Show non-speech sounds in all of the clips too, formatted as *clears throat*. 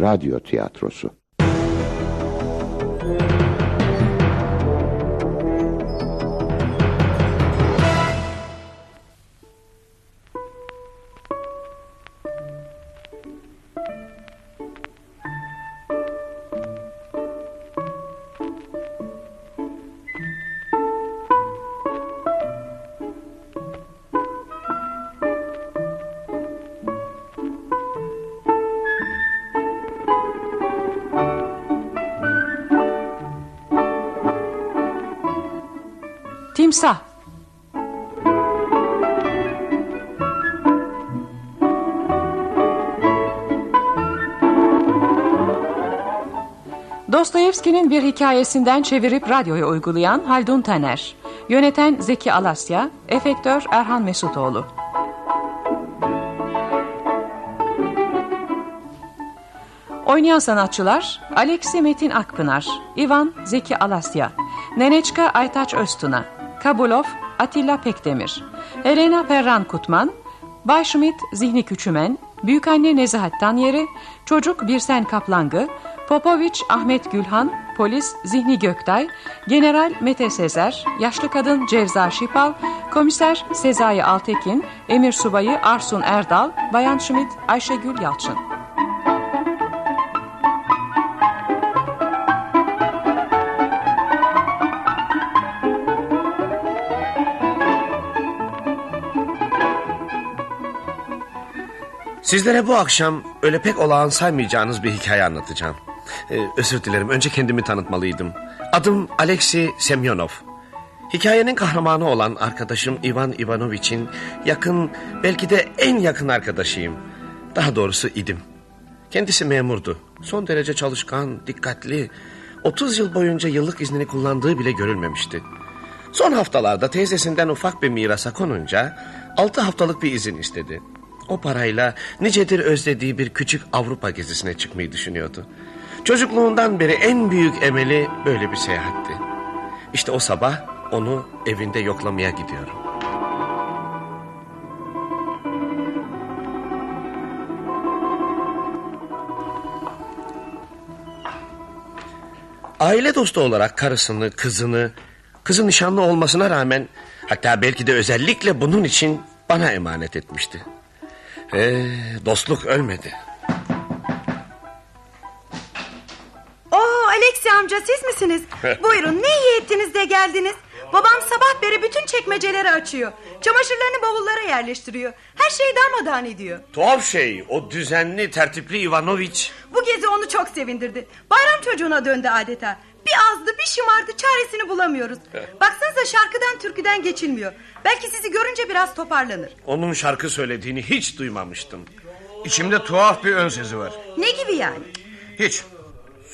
radyo tiyatrosu. Dostoyevski'nin bir hikayesinden çevirip radyoya uygulayan Haldun Taner. Yöneten Zeki Alasya, efektör Erhan Mesutoğlu. Oynayan sanatçılar Alexi Metin Akpınar, Ivan Zeki Alasya, Neneçka Aytaç Öztuna, Kabulov Atilla Pekdemir, Helena Perran Kutman, Bay Schmidt Zihni Küçümen, Büyükanne Nezahat Tanyeri, Çocuk Birsen Kaplangı, Popoviç Ahmet Gülhan, Polis Zihni Göktay, General Mete Sezer, Yaşlı Kadın Cevza Şipal, Komiser Sezai Altekin, Emir Subayı Arsun Erdal, Bayan Schmidt Ayşegül Yalçın. Sizlere bu akşam öyle pek olağan saymayacağınız bir hikaye anlatacağım. Ee, özür dilerim önce kendimi tanıtmalıydım. Adım Alexey Semyonov. Hikayenin kahramanı olan arkadaşım Ivan Ivanoviç'in yakın belki de en yakın arkadaşıyım. Daha doğrusu idim. Kendisi memurdu. Son derece çalışkan, dikkatli. 30 yıl boyunca yıllık iznini kullandığı bile görülmemişti. Son haftalarda teyzesinden ufak bir mirasa konunca 6 haftalık bir izin istedi. O parayla nicedir özlediği bir küçük Avrupa gezisine çıkmayı düşünüyordu. Çocukluğundan beri en büyük emeli böyle bir seyahatti. İşte o sabah onu evinde yoklamaya gidiyorum. Aile dostu olarak karısını, kızını, kızın nişanlı olmasına rağmen hatta belki de özellikle bunun için bana emanet etmişti. Ee, dostluk ölmedi. Alexi amca siz misiniz? *laughs* Buyurun ne iyi ettiniz de geldiniz. Babam sabah beri bütün çekmeceleri açıyor. Çamaşırlarını bavullara yerleştiriyor. Her şeyi darmadağın ediyor. Tuhaf şey o düzenli tertipli Ivanoviç. Bu gezi onu çok sevindirdi. Bayram çocuğuna döndü adeta. Bir azdı bir şımardı çaresini bulamıyoruz. Baksanıza şarkıdan türküden geçilmiyor. Belki sizi görünce biraz toparlanır. Onun şarkı söylediğini hiç duymamıştım. İçimde tuhaf bir ön sezi var. Ne gibi yani? Hiç.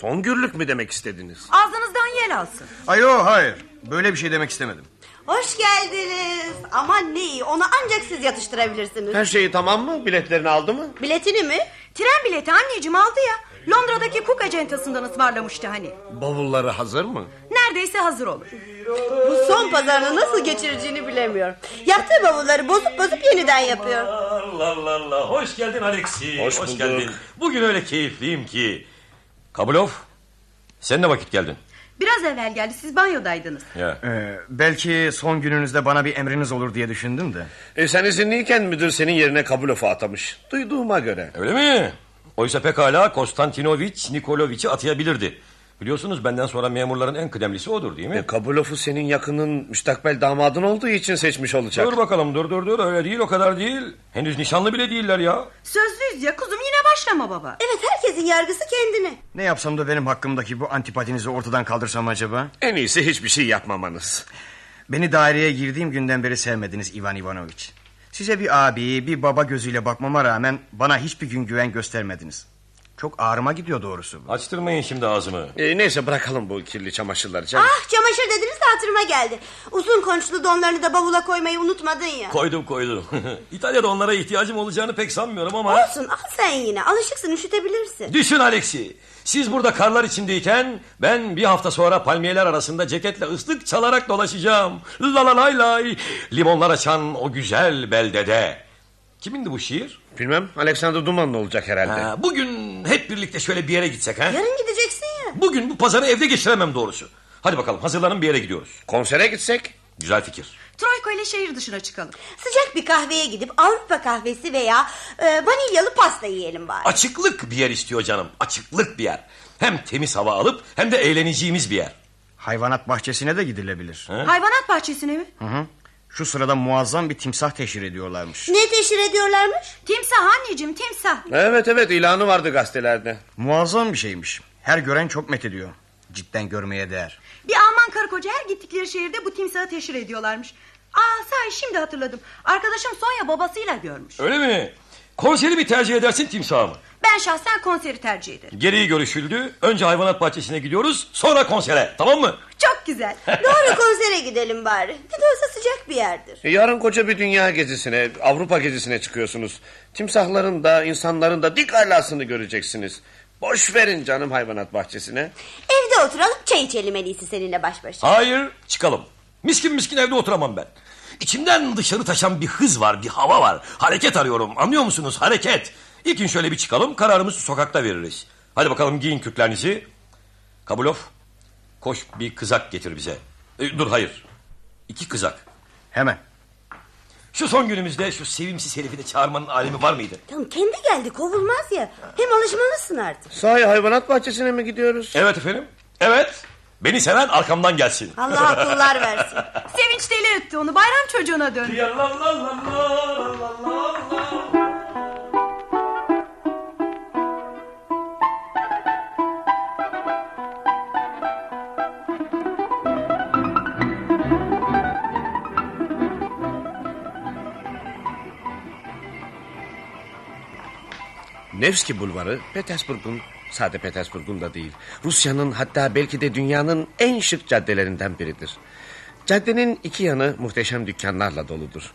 Son gürlük mü demek istediniz? Ağzınızdan yel alsın. Ayo hayır. Böyle bir şey demek istemedim. Hoş geldiniz. Aman ne iyi onu ancak siz yatıştırabilirsiniz. Her şeyi tamam mı? Biletlerini aldı mı? Biletini mi? Tren bileti anneciğim aldı ya. Londra'daki Cook acentasından ısmarlamıştı hani. Bavulları hazır mı? Neredeyse hazır olur. Bu son pazarını nasıl geçireceğini bilemiyorum. Yaptığı bavulları bozup bozup yeniden yapıyor. Allah Allah Allah. Hoş geldin Alexi. Hoş bulduk. geldin. Bugün öyle keyifliyim ki. Kabulov sen ne vakit geldin? Biraz evvel geldi siz banyodaydınız. Ya. Ee, belki son gününüzde bana bir emriniz olur diye düşündüm de. E, sen izinliyken müdür senin yerine Kabulof'u atamış. Duyduğuma göre. Öyle mi? Oysa pekala Konstantinoviç Nikoloviç'i atayabilirdi. Biliyorsunuz benden sonra memurların en kıdemlisi odur değil mi? E, Kabulof'u senin yakının müstakbel damadın olduğu için seçmiş olacak. Dur bakalım dur dur dur öyle değil o kadar değil. Henüz nişanlı bile değiller ya. Sözlüyüz ya kuzum yine başlama baba. Evet herkesin yargısı kendine. Ne yapsam da benim hakkımdaki bu antipatinizi ortadan kaldırsam acaba? En iyisi hiçbir şey yapmamanız. Beni daireye girdiğim günden beri sevmediniz Ivan Ivanoviç. Size bir abi, bir baba gözüyle bakmama rağmen bana hiçbir gün güven göstermediniz. Çok ağrıma gidiyor doğrusu. Açtırmayın şimdi ağzımı. E, neyse bırakalım bu kirli çamaşırları canım. Ah çamaşır dediniz de hatırıma geldi. Uzun konçlu donlarını da bavula koymayı unutmadın ya. Koydum koydum. *laughs* İtalya'da onlara ihtiyacım olacağını pek sanmıyorum ama... Olsun al sen yine alışıksın üşütebilirsin. Düşün Alexi. Siz burada karlar içindeyken ben bir hafta sonra palmiyeler arasında ceketle ıslık çalarak dolaşacağım. La la lay lay. Limonlar açan o güzel beldede. Kimindi bu şiir? Bilmem Alexander Duman'la olacak herhalde. Ha, bugün hep birlikte şöyle bir yere gitsek ha? Yarın gideceksin ya. Bugün bu pazarı evde geçiremem doğrusu. Hadi bakalım hazırlanın bir yere gidiyoruz. Konsere gitsek? Güzel fikir. Troika ile şehir dışına çıkalım. Sıcak bir kahveye gidip Avrupa kahvesi veya e, vanilyalı pasta yiyelim bari. Açıklık bir yer istiyor canım. Açıklık bir yer. Hem temiz hava alıp hem de eğleneceğimiz bir yer. Hayvanat bahçesine de gidilebilir. Hayvanat bahçesine mi? Hı hı. Şu sırada muazzam bir timsah teşhir ediyorlarmış. Ne teşhir ediyorlarmış? Timsah anneciğim timsah. Evet evet ilanı vardı gazetelerde. Muazzam bir şeymiş. Her gören çok met ediyor. Cidden görmeye değer. Bir Alman karı koca her gittikleri şehirde bu timsahı teşhir ediyorlarmış. Aa sahi şimdi hatırladım. Arkadaşım Sonya babasıyla görmüş. Öyle mi? Konseri mi tercih edersin timsahı mı? Ben şahsen konseri tercih ederim. Gereği görüşüldü. Önce hayvanat bahçesine gidiyoruz. Sonra konsere. Tamam mı? Çok güzel. *laughs* Doğru konsere gidelim bari. Ne de olsa sıcak bir yerdir. E, Yarın koca bir dünya gezisine, Avrupa gezisine çıkıyorsunuz. Timsahların da insanların da dik alasını göreceksiniz. Boş verin canım hayvanat bahçesine. Evde oturalım çay içelim en iyisi seninle baş başa. Hayır çıkalım. Miskin miskin evde oturamam ben. İçimden dışarı taşan bir hız var, bir hava var. Hareket arıyorum. Anlıyor musunuz? Hareket. İlk gün şöyle bir çıkalım. Kararımızı sokakta veririz. Hadi bakalım giyin kürklerinizi. Kabulov. Koş bir kızak getir bize. E, dur hayır. İki kızak. Hemen. Şu son günümüzde şu sevimsiz herifi de çağırmanın alemi var mıydı? Tamam kendi geldi kovulmaz ya. Hem alışmalısın artık. Sahi hayvanat bahçesine mi gidiyoruz? Evet efendim. Evet. Beni seven arkamdan gelsin. Allah akıllar versin. *laughs* Sevinç deli etti onu. Bayram çocuğuna döndü. Nevski Bulvarı Petersburg'un sade Petersburg'un da değil. Rusya'nın hatta belki de dünyanın en şık caddelerinden biridir. Caddenin iki yanı muhteşem dükkanlarla doludur.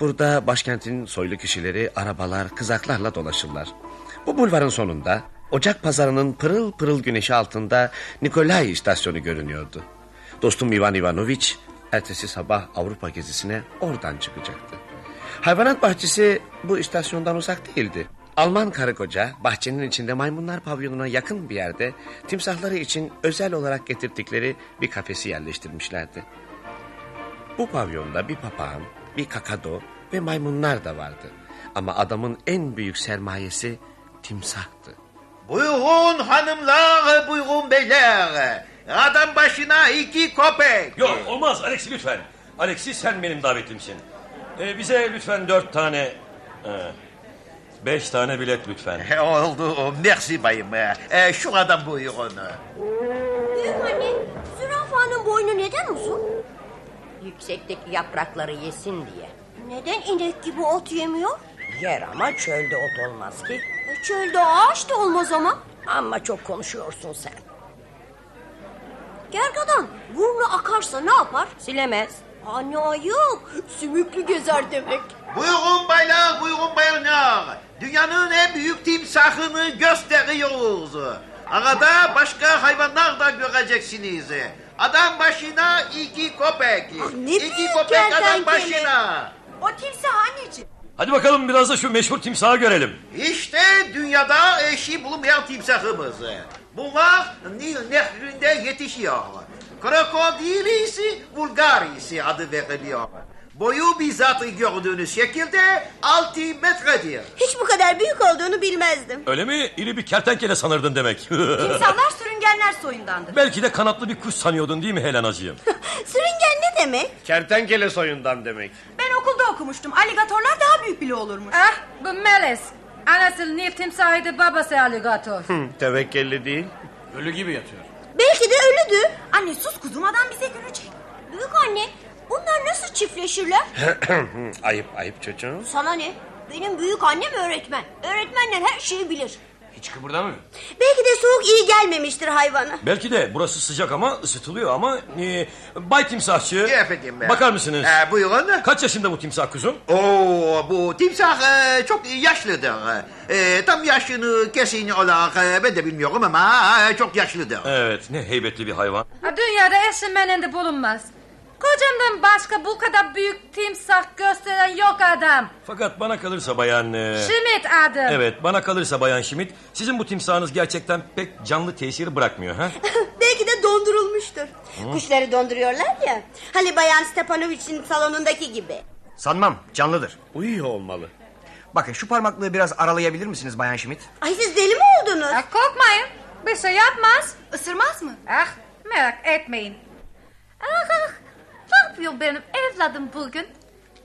Burada başkentin soylu kişileri arabalar, kızaklarla dolaşırlar. Bu bulvarın sonunda Ocak pazarının pırıl pırıl güneşi altında Nikolay istasyonu görünüyordu. Dostum Ivan Ivanoviç ertesi sabah Avrupa gezisine oradan çıkacaktı. Hayvanat bahçesi bu istasyondan uzak değildi. Alman karı koca bahçenin içinde maymunlar pavyonuna yakın bir yerde timsahları için özel olarak getirdikleri bir kafesi yerleştirmişlerdi. Bu pavyonda bir papağan, bir kakado ve maymunlar da vardı. Ama adamın en büyük sermayesi timsahtı. Buyurun hanımlar, buyurun beyler. Adam başına iki köpek. Yok olmaz Alexi lütfen. Alexi sen benim davetlimsin. Ee, bize lütfen dört tane... e, beş tane bilet lütfen. Oldu, merci bayım. Ee, şu adam buyurun. Büyük anne zürafanın boynu neden uzun? Yüksekteki yaprakları yesin diye. Neden inek gibi ot yemiyor? Yer ama çölde ot olmaz ki. E, çölde ağaç da olmaz ama. Ama çok konuşuyorsun sen. Gergadan burnu akarsa ne yapar? Silemez. Anne ayıp. Sümüklü gezer demek. Buyurun baylar, buyurun bayanlar. Dünyanın en büyük timsahını gösteriyoruz. Arada başka hayvanlar da göreceksiniz. Adam başına iki köpek. ne iki köpek adam başına. O timsah anneciğim. Hadi bakalım biraz da şu meşhur timsahı görelim. İşte dünyada eşi bulunmayan timsahımız. Bunlar Nil nehrinde yetişiyor. Krokodilisi vulgarisi adı veriliyor. Boyu bizzat gördüğünüz şekilde 6 metredir. Hiç bu kadar büyük olduğunu bilmezdim. Öyle mi? İri bir kertenkele sanırdın demek. *laughs* Timsahlar sürüngenler soyundandır. Belki de kanatlı bir kuş sanıyordun değil mi Helenacığım? *laughs* Sürüngen ne demek? Kertenkele soyundan demek. Ben okulda okumuştum. Aligatorlar daha büyük bile olurmuş. Ah bu Melis. Anası Nil timsahıydı babası aligator. Tevekkeli değil. Ölü gibi yatıyor. Belki de ölüdür. Anne sus kuzum adam bize gülecek. Büyük anne bunlar nasıl çiftleşirler? *clears throat* ayıp ayıp çocuğum. Sana ne? Benim büyük annem öğretmen. Öğretmenler her şeyi bilir. Hiç kıpırdamıyor. Belki de soğuk iyi gelmemiştir hayvana. Belki de burası sıcak ama ısıtılıyor ama... E, Bay Timsahçı... Efendim. Bakar mısınız? Ee, buyurun. Kaç yaşında bu timsah kuzum? Oo, bu timsah e, çok yaşlıdır. E, tam yaşını kesin olarak e, ben de bilmiyorum ama e, çok yaşlıdır. Evet ne heybetli bir hayvan. Ha, dünyada eşinmenin de bulunmaz. Kocamdan başka bu kadar büyük timsah gösteren yok adam. Fakat bana kalırsa bayan... e, Schmidt adım. Evet bana kalırsa bayan Schmidt sizin bu timsahınız gerçekten pek canlı tesiri bırakmıyor ha? *laughs* Belki de dondurulmuştur. Kuşları donduruyorlar ya. Hani Bayan Stepanovich'in salonundaki gibi. Sanmam canlıdır. Uyuyor olmalı. Bakın şu parmaklığı biraz aralayabilir misiniz Bayan Schmidt? Ay siz deli mi oldunuz? Ah, korkmayın. Bir şey yapmaz. Isırmaz mı? Ah merak etmeyin. Ah, ah, yapıyor benim evladım bugün?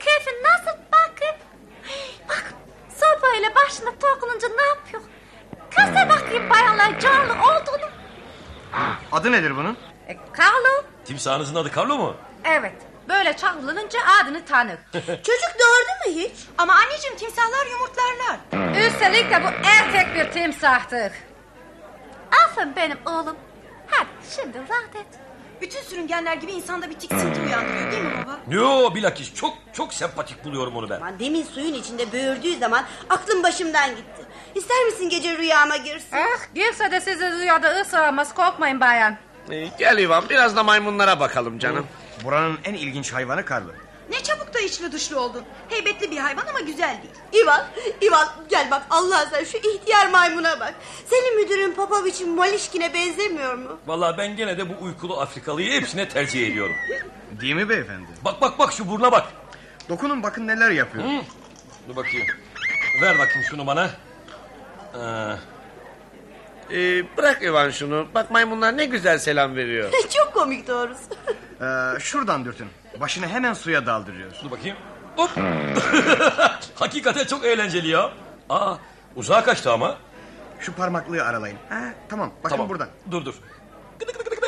Keyfin nasıl bakın? Bak sopayla başına dokununca ne yapıyor? Kasa bakayım bayanlar canlı olduğunu. Adı nedir bunun? E, Carlo? Timsahınızın adı Carlo mu? Evet. Böyle çağrılınca adını tanır. *laughs* Çocuk doğurdu mu hiç? Ama anneciğim timsahlar yumurtlarlar. Üstelik de bu erkek bir timsahtır. Aferin benim oğlum. Hadi şimdi rahat et. Bütün sürüngenler gibi insanda bir tiksinti uyandırıyor değil mi baba? Yo bilakis çok çok sempatik buluyorum onu ben. Aman demin suyun içinde böğürdüğü zaman aklım başımdan gitti. İster misin gece rüyama girsin? Ah girse de sizi rüyada ısıramaz korkmayın bayan. Ee, gel İvan biraz da maymunlara bakalım canım. Buranın en ilginç hayvanı Karlı. Ne çabuk da içli dışlı oldun. Heybetli bir hayvan ama güzel değil. İvan, İvan gel bak Allah sen şu ihtiyar maymuna bak. Senin müdürün Popovic'in Malişkin'e benzemiyor mu? Vallahi ben gene de bu uykulu Afrikalıyı hepsine tercih ediyorum. Değil mi beyefendi? Bak bak bak şu buruna bak. Dokunun bakın neler yapıyor. Dur bakayım. Ver bakayım şunu bana. Ee, Ee, bırak İvan şunu. Bak maymunlar ne güzel selam veriyor. *laughs* Çok komik doğrusu. Ee, şuradan dürtün. Başını hemen suya daldırıyor. dur bakayım. Hop. *laughs* Hakikaten çok eğlenceli ya. Aa, uzağa kaçtı ama. Şu parmaklığı aralayın. Ha, tamam bakın Tamam. buradan. Dur dur. Gıdı gıdı gıdı gıdı.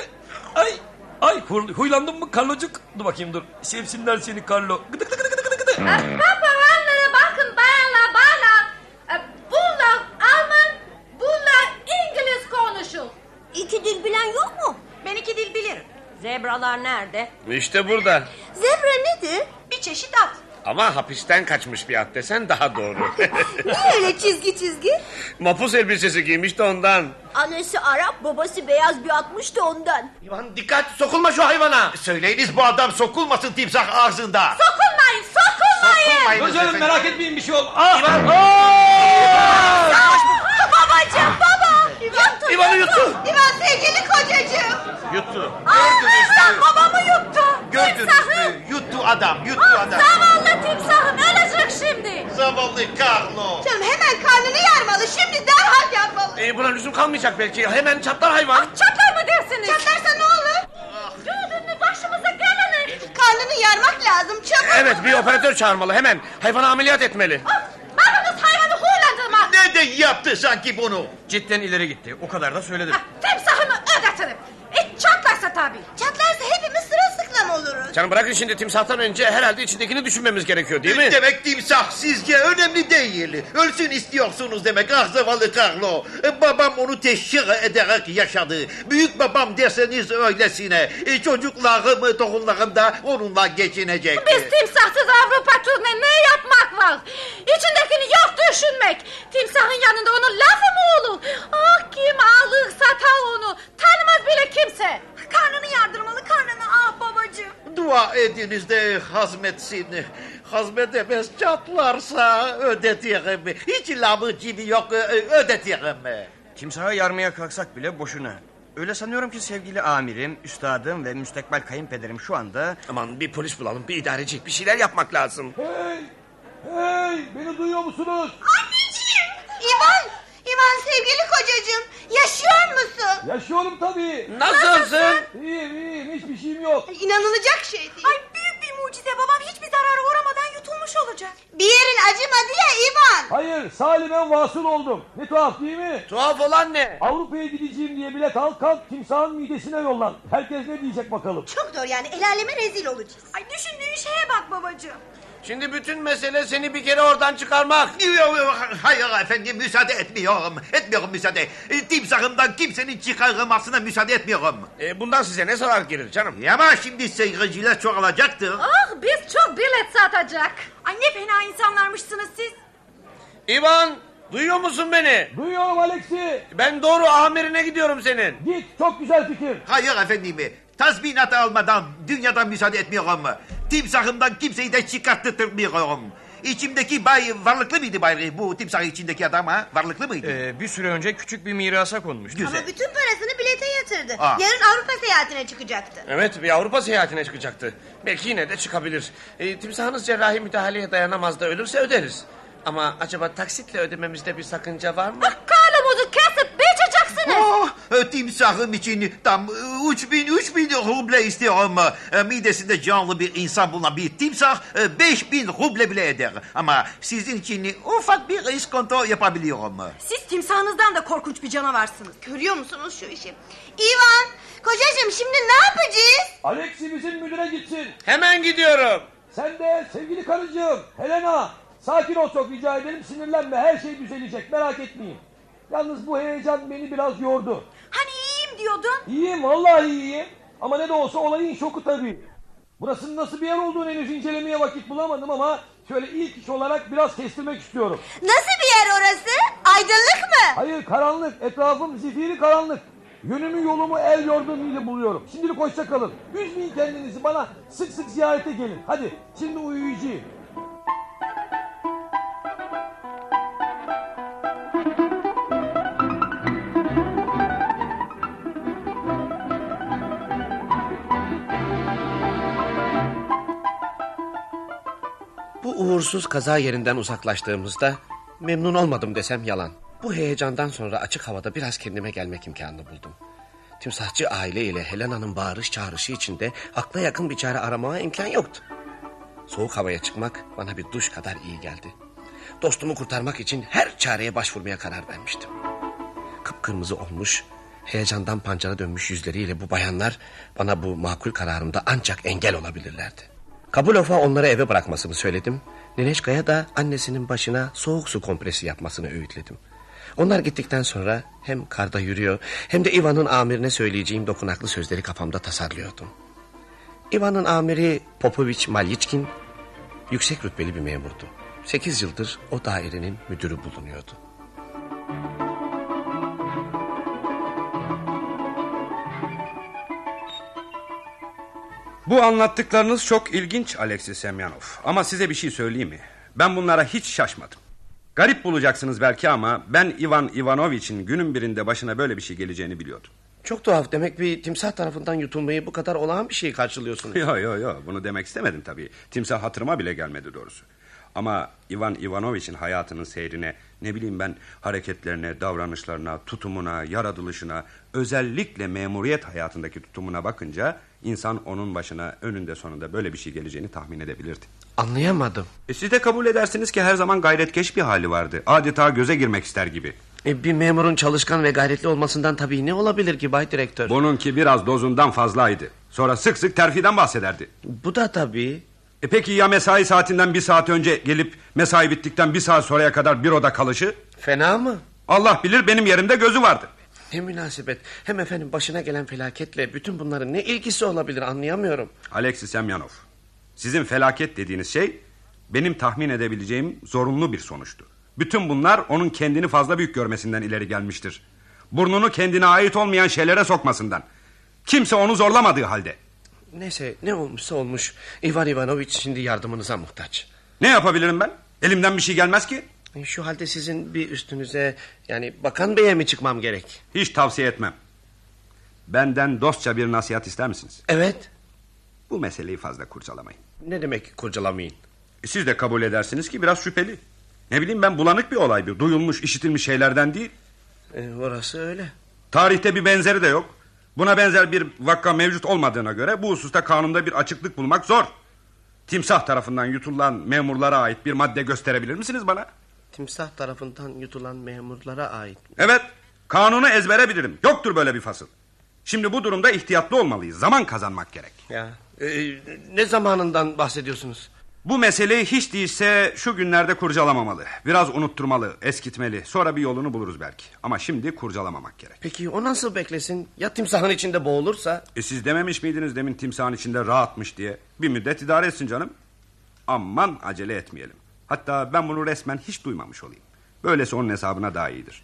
Ay. Ay huy- huylandın mı Carlocuk? Dur bakayım dur. Sevsinler seni Carlo. Gıdı gıdı gıdı gıdı gıdı. Ah, Paparanlara bakın bayanlar baylar. E, Bunlar Alman, bunlar İngiliz konuşur. İki dil bilen yok mu? Ben iki dil bilirim. Zebralar nerede? İşte burada. Zebra nedir? Bir çeşit at. Ama hapisten kaçmış bir at desen daha doğru. *laughs* Niye öyle çizgi çizgi? Mapus elbisesi giymiş de ondan. Annesi Arap, babası beyaz bir atmış da ondan. İvan dikkat sokulma şu hayvana. Söyleyiniz bu adam sokulmasın timsah ağzında. Sokulmayın, sokulmayın. Canım efendim. merak etmeyin bir şey ol. Aa, Babacığım baba! Yuttu, İvan'ı yuttu. İvan sevgili kocacığım. Yuttu. Gördünüz mü? Babamı yuttu. Gördünüz mü? Yuttu adam, yuttu adam. Zavallı timsahım ölecek şimdi. Zavallı Carlo. Canım hemen karnını yarmalı. Şimdi derhal yapmalı. Ee, buna lüzum kalmayacak belki. Hemen çatlar hayvan. Çatlar mı dersiniz? Çatlarsa ne olur? Gördün mü başımıza geleni? Karnını yarmak lazım. Çabuk. Evet bir operatör çağırmalı hemen. Hayvanı ameliyat etmeli. Hayvanı Neden yaptı sanki bunu? Cidden ileri gitti. O kadar da söyledim. Timsahımı ödetirim. İç çatlarsa tabii. Canım bırakın şimdi timsahtan önce herhalde içindekini düşünmemiz gerekiyor değil mi? Demek timsah sizce önemli değil. Ölsün istiyorsunuz demek ah zavallı Carlo. Babam onu teşhir ederek yaşadı. Büyük babam derseniz öylesine. E, Çocuklarım, torunlarım da onunla geçinecek. Biz timsahsız Avrupa turne ne yapmak var? İçindekini yok düşünmek. Timsahın yanında onun lafı mı olur? Ah kim alır satar onu. Tanımaz bile kimse. Karnını yardırmalı karnını ah babacığım. Dua ediniz de hazmetsin. Hazmedemez çatlarsa ödetirim. Hiç lamı gibi yok ö- ödetirim. Timsahı yarmaya kalksak bile boşuna. Öyle sanıyorum ki sevgili amirim, üstadım ve müstakbel kayınpederim şu anda... Aman bir polis bulalım bir idareci bir şeyler yapmak lazım. Hey! Hey! Beni duyuyor musunuz? Anneciğim. İvan. İvan sevgili kocacığım. Yaşıyor musun? Yaşıyorum tabii. Nasılsın? İyiyim iyiyim şeyim yok. İnanılacak şey değil. Ay büyük bir mucize babam hiçbir zarara uğramadan yutulmuş olacak. Bir yerin acımadı ya İvan. Hayır salimen vasıl oldum. Ne tuhaf değil mi? Tuhaf olan ne? Avrupa'ya gideceğim diye bilet al kalk timsahın midesine yollan. Herkes ne diyecek bakalım. Çok doğru yani el aleme rezil olacağız. Ay düşündüğün şeye bak babacığım. Şimdi bütün mesele seni bir kere oradan çıkarmak. Yok, yok, Hayır efendim müsaade etmiyorum. Etmiyorum müsaade. E, Timsahımdan kimsenin çıkarılmasına müsaade etmiyorum. Ee, bundan size ne zarar gelir canım? E, Ama şimdi seyirciler çoğalacaktır. Ah biz çok bilet satacak. Ay ne fena insanlarmışsınız siz. İvan duyuyor musun beni? Duyuyorum Alexi. Ben doğru amirine gidiyorum senin. Git çok güzel fikir. Hayır efendim. Tazminat almadan dünyadan müsaade etmiyorum. Timsahımdan kimseyi de çıkarttırmıyorum. İçimdeki bay varlıklı mıydı Bayri? Bu timsah içindeki adam ha? Varlıklı mıydı? Ee, bir süre önce küçük bir mirasa konmuştu. Güzel. Ama bütün parasını bilete yatırdı. Aa. Yarın Avrupa seyahatine çıkacaktı. Evet bir Avrupa seyahatine çıkacaktı. Belki yine de çıkabilir. E, timsahınız cerrahi müdahaleye dayanamaz da ölürse öderiz. Ama acaba taksitle ödememizde bir sakınca var mı? Karnımızı kesip biçeceksiniz. Oh, e, timsahım için tam e, üç bin, üç bin ruble istiyorum. E, Midesinde canlı bir insan bulunan bir timsah e, beş bin ruble bile eder. Ama sizin için ufak bir iskonto yapabiliyorum. Siz timsahınızdan da korkunç bir canavarsınız. Görüyor musunuz şu işi? İvan, kocacığım şimdi ne yapacağız? Alexi bizim müdüre gitsin. Hemen gidiyorum. Sen de sevgili karıcığım Helena sakin ol çok rica ederim sinirlenme her şey düzelecek merak etmeyin. Yalnız bu heyecan beni biraz yordu. Hani iyiyim diyordun. İyiyim vallahi iyiyim ama ne de olsa olayın şoku tabii. Burasının nasıl bir yer olduğunu henüz incelemeye vakit bulamadım ama şöyle ilk iş olarak biraz kestirmek istiyorum. Nasıl bir yer orası? Aydınlık mı? Hayır karanlık etrafım zifiri karanlık. Yönümü yolumu el yordamıyla buluyorum. Şimdilik hoşça kalın. Üzmeyin kendinizi bana sık sık ziyarete gelin. Hadi şimdi uyuyacağım. Uğursuz kaza yerinden uzaklaştığımızda memnun olmadım desem yalan. Bu heyecandan sonra açık havada biraz kendime gelmek imkanı buldum. Timsahçı aile ile Helena'nın bağırış çağrışı içinde akla yakın bir çare aramaya imkan yoktu. Soğuk havaya çıkmak bana bir duş kadar iyi geldi. Dostumu kurtarmak için her çareye başvurmaya karar vermiştim. Kıpkırmızı olmuş, heyecandan pancara dönmüş yüzleriyle bu bayanlar bana bu makul kararımda ancak engel olabilirlerdi. Kabulov'a onları eve bırakmasını söyledim. Neneşka'ya da annesinin başına soğuk su kompresi yapmasını öğütledim. Onlar gittikten sonra hem karda yürüyor hem de Ivan'ın amirine söyleyeceğim dokunaklı sözleri kafamda tasarlıyordum. Ivan'ın amiri Popovich Malyiçkin yüksek rütbeli bir memurdu. Sekiz yıldır o dairenin müdürü bulunuyordu. Bu anlattıklarınız çok ilginç Alexis Semyanov. Ama size bir şey söyleyeyim mi? Ben bunlara hiç şaşmadım. Garip bulacaksınız belki ama ben Ivan Ivanoviç'in günün birinde başına böyle bir şey geleceğini biliyordum. Çok tuhaf demek bir timsah tarafından yutulmayı bu kadar olağan bir şey karşılıyorsunuz. Yo yo yo bunu demek istemedim tabii. Timsah hatırıma bile gelmedi doğrusu. Ama Ivan Ivanoviç'in hayatının seyrine ne bileyim ben hareketlerine, davranışlarına, tutumuna, yaratılışına, özellikle memuriyet hayatındaki tutumuna bakınca insan onun başına önünde sonunda böyle bir şey geleceğini tahmin edebilirdi. Anlayamadım. E siz de kabul edersiniz ki her zaman gayretkeş bir hali vardı. Adeta göze girmek ister gibi. E, bir memurun çalışkan ve gayretli olmasından tabii ne olabilir ki Bay Direktör? Bununki biraz dozundan fazlaydı. Sonra sık sık terfiden bahsederdi. Bu da tabii. E peki ya mesai saatinden bir saat önce gelip mesai bittikten bir saat sonraya kadar büroda kalışı? Fena mı? Allah bilir benim yerimde gözü vardı. Ne münasebet. Hem efendim başına gelen felaketle bütün bunların ne ilgisi olabilir anlayamıyorum. Alexis Semyanov. Sizin felaket dediğiniz şey benim tahmin edebileceğim zorunlu bir sonuçtu. Bütün bunlar onun kendini fazla büyük görmesinden ileri gelmiştir. Burnunu kendine ait olmayan şeylere sokmasından. Kimse onu zorlamadığı halde. Neyse ne olmuşsa olmuş. Ivan Ivanoviç şimdi yardımınıza muhtaç. Ne yapabilirim ben? Elimden bir şey gelmez ki. E, Şu halde sizin bir üstünüze yani bakan beye mi çıkmam gerek? Hiç tavsiye etmem. Benden dostça bir nasihat ister misiniz? Evet. Bu meseleyi fazla kurcalamayın. Ne demek kurcalamayın? E, Siz de kabul edersiniz ki biraz şüpheli. Ne bileyim ben bulanık bir olay bir. Duyulmuş, işitilmiş şeylerden değil. E, orası öyle. Tarihte bir benzeri de yok. Buna benzer bir vakka mevcut olmadığına göre bu hususta kanunda bir açıklık bulmak zor. Timsah tarafından yutulan memurlara ait bir madde gösterebilir misiniz bana? Timsah tarafından yutulan memurlara ait. Evet, kanunu ezbere bilirim. Yoktur böyle bir fasıl. Şimdi bu durumda ihtiyatlı olmalıyız. Zaman kazanmak gerek. Ya e, ne zamanından bahsediyorsunuz? Bu meseleyi hiç değilse şu günlerde kurcalamamalı. Biraz unutturmalı, eskitmeli. Sonra bir yolunu buluruz belki. Ama şimdi kurcalamamak gerek. Peki o nasıl beklesin? Ya timsahın içinde boğulursa? E siz dememiş miydiniz demin timsahın içinde rahatmış diye? Bir müddet idare etsin canım. Aman acele etmeyelim. Hatta ben bunu resmen hiç duymamış olayım. Böylesi onun hesabına daha iyidir.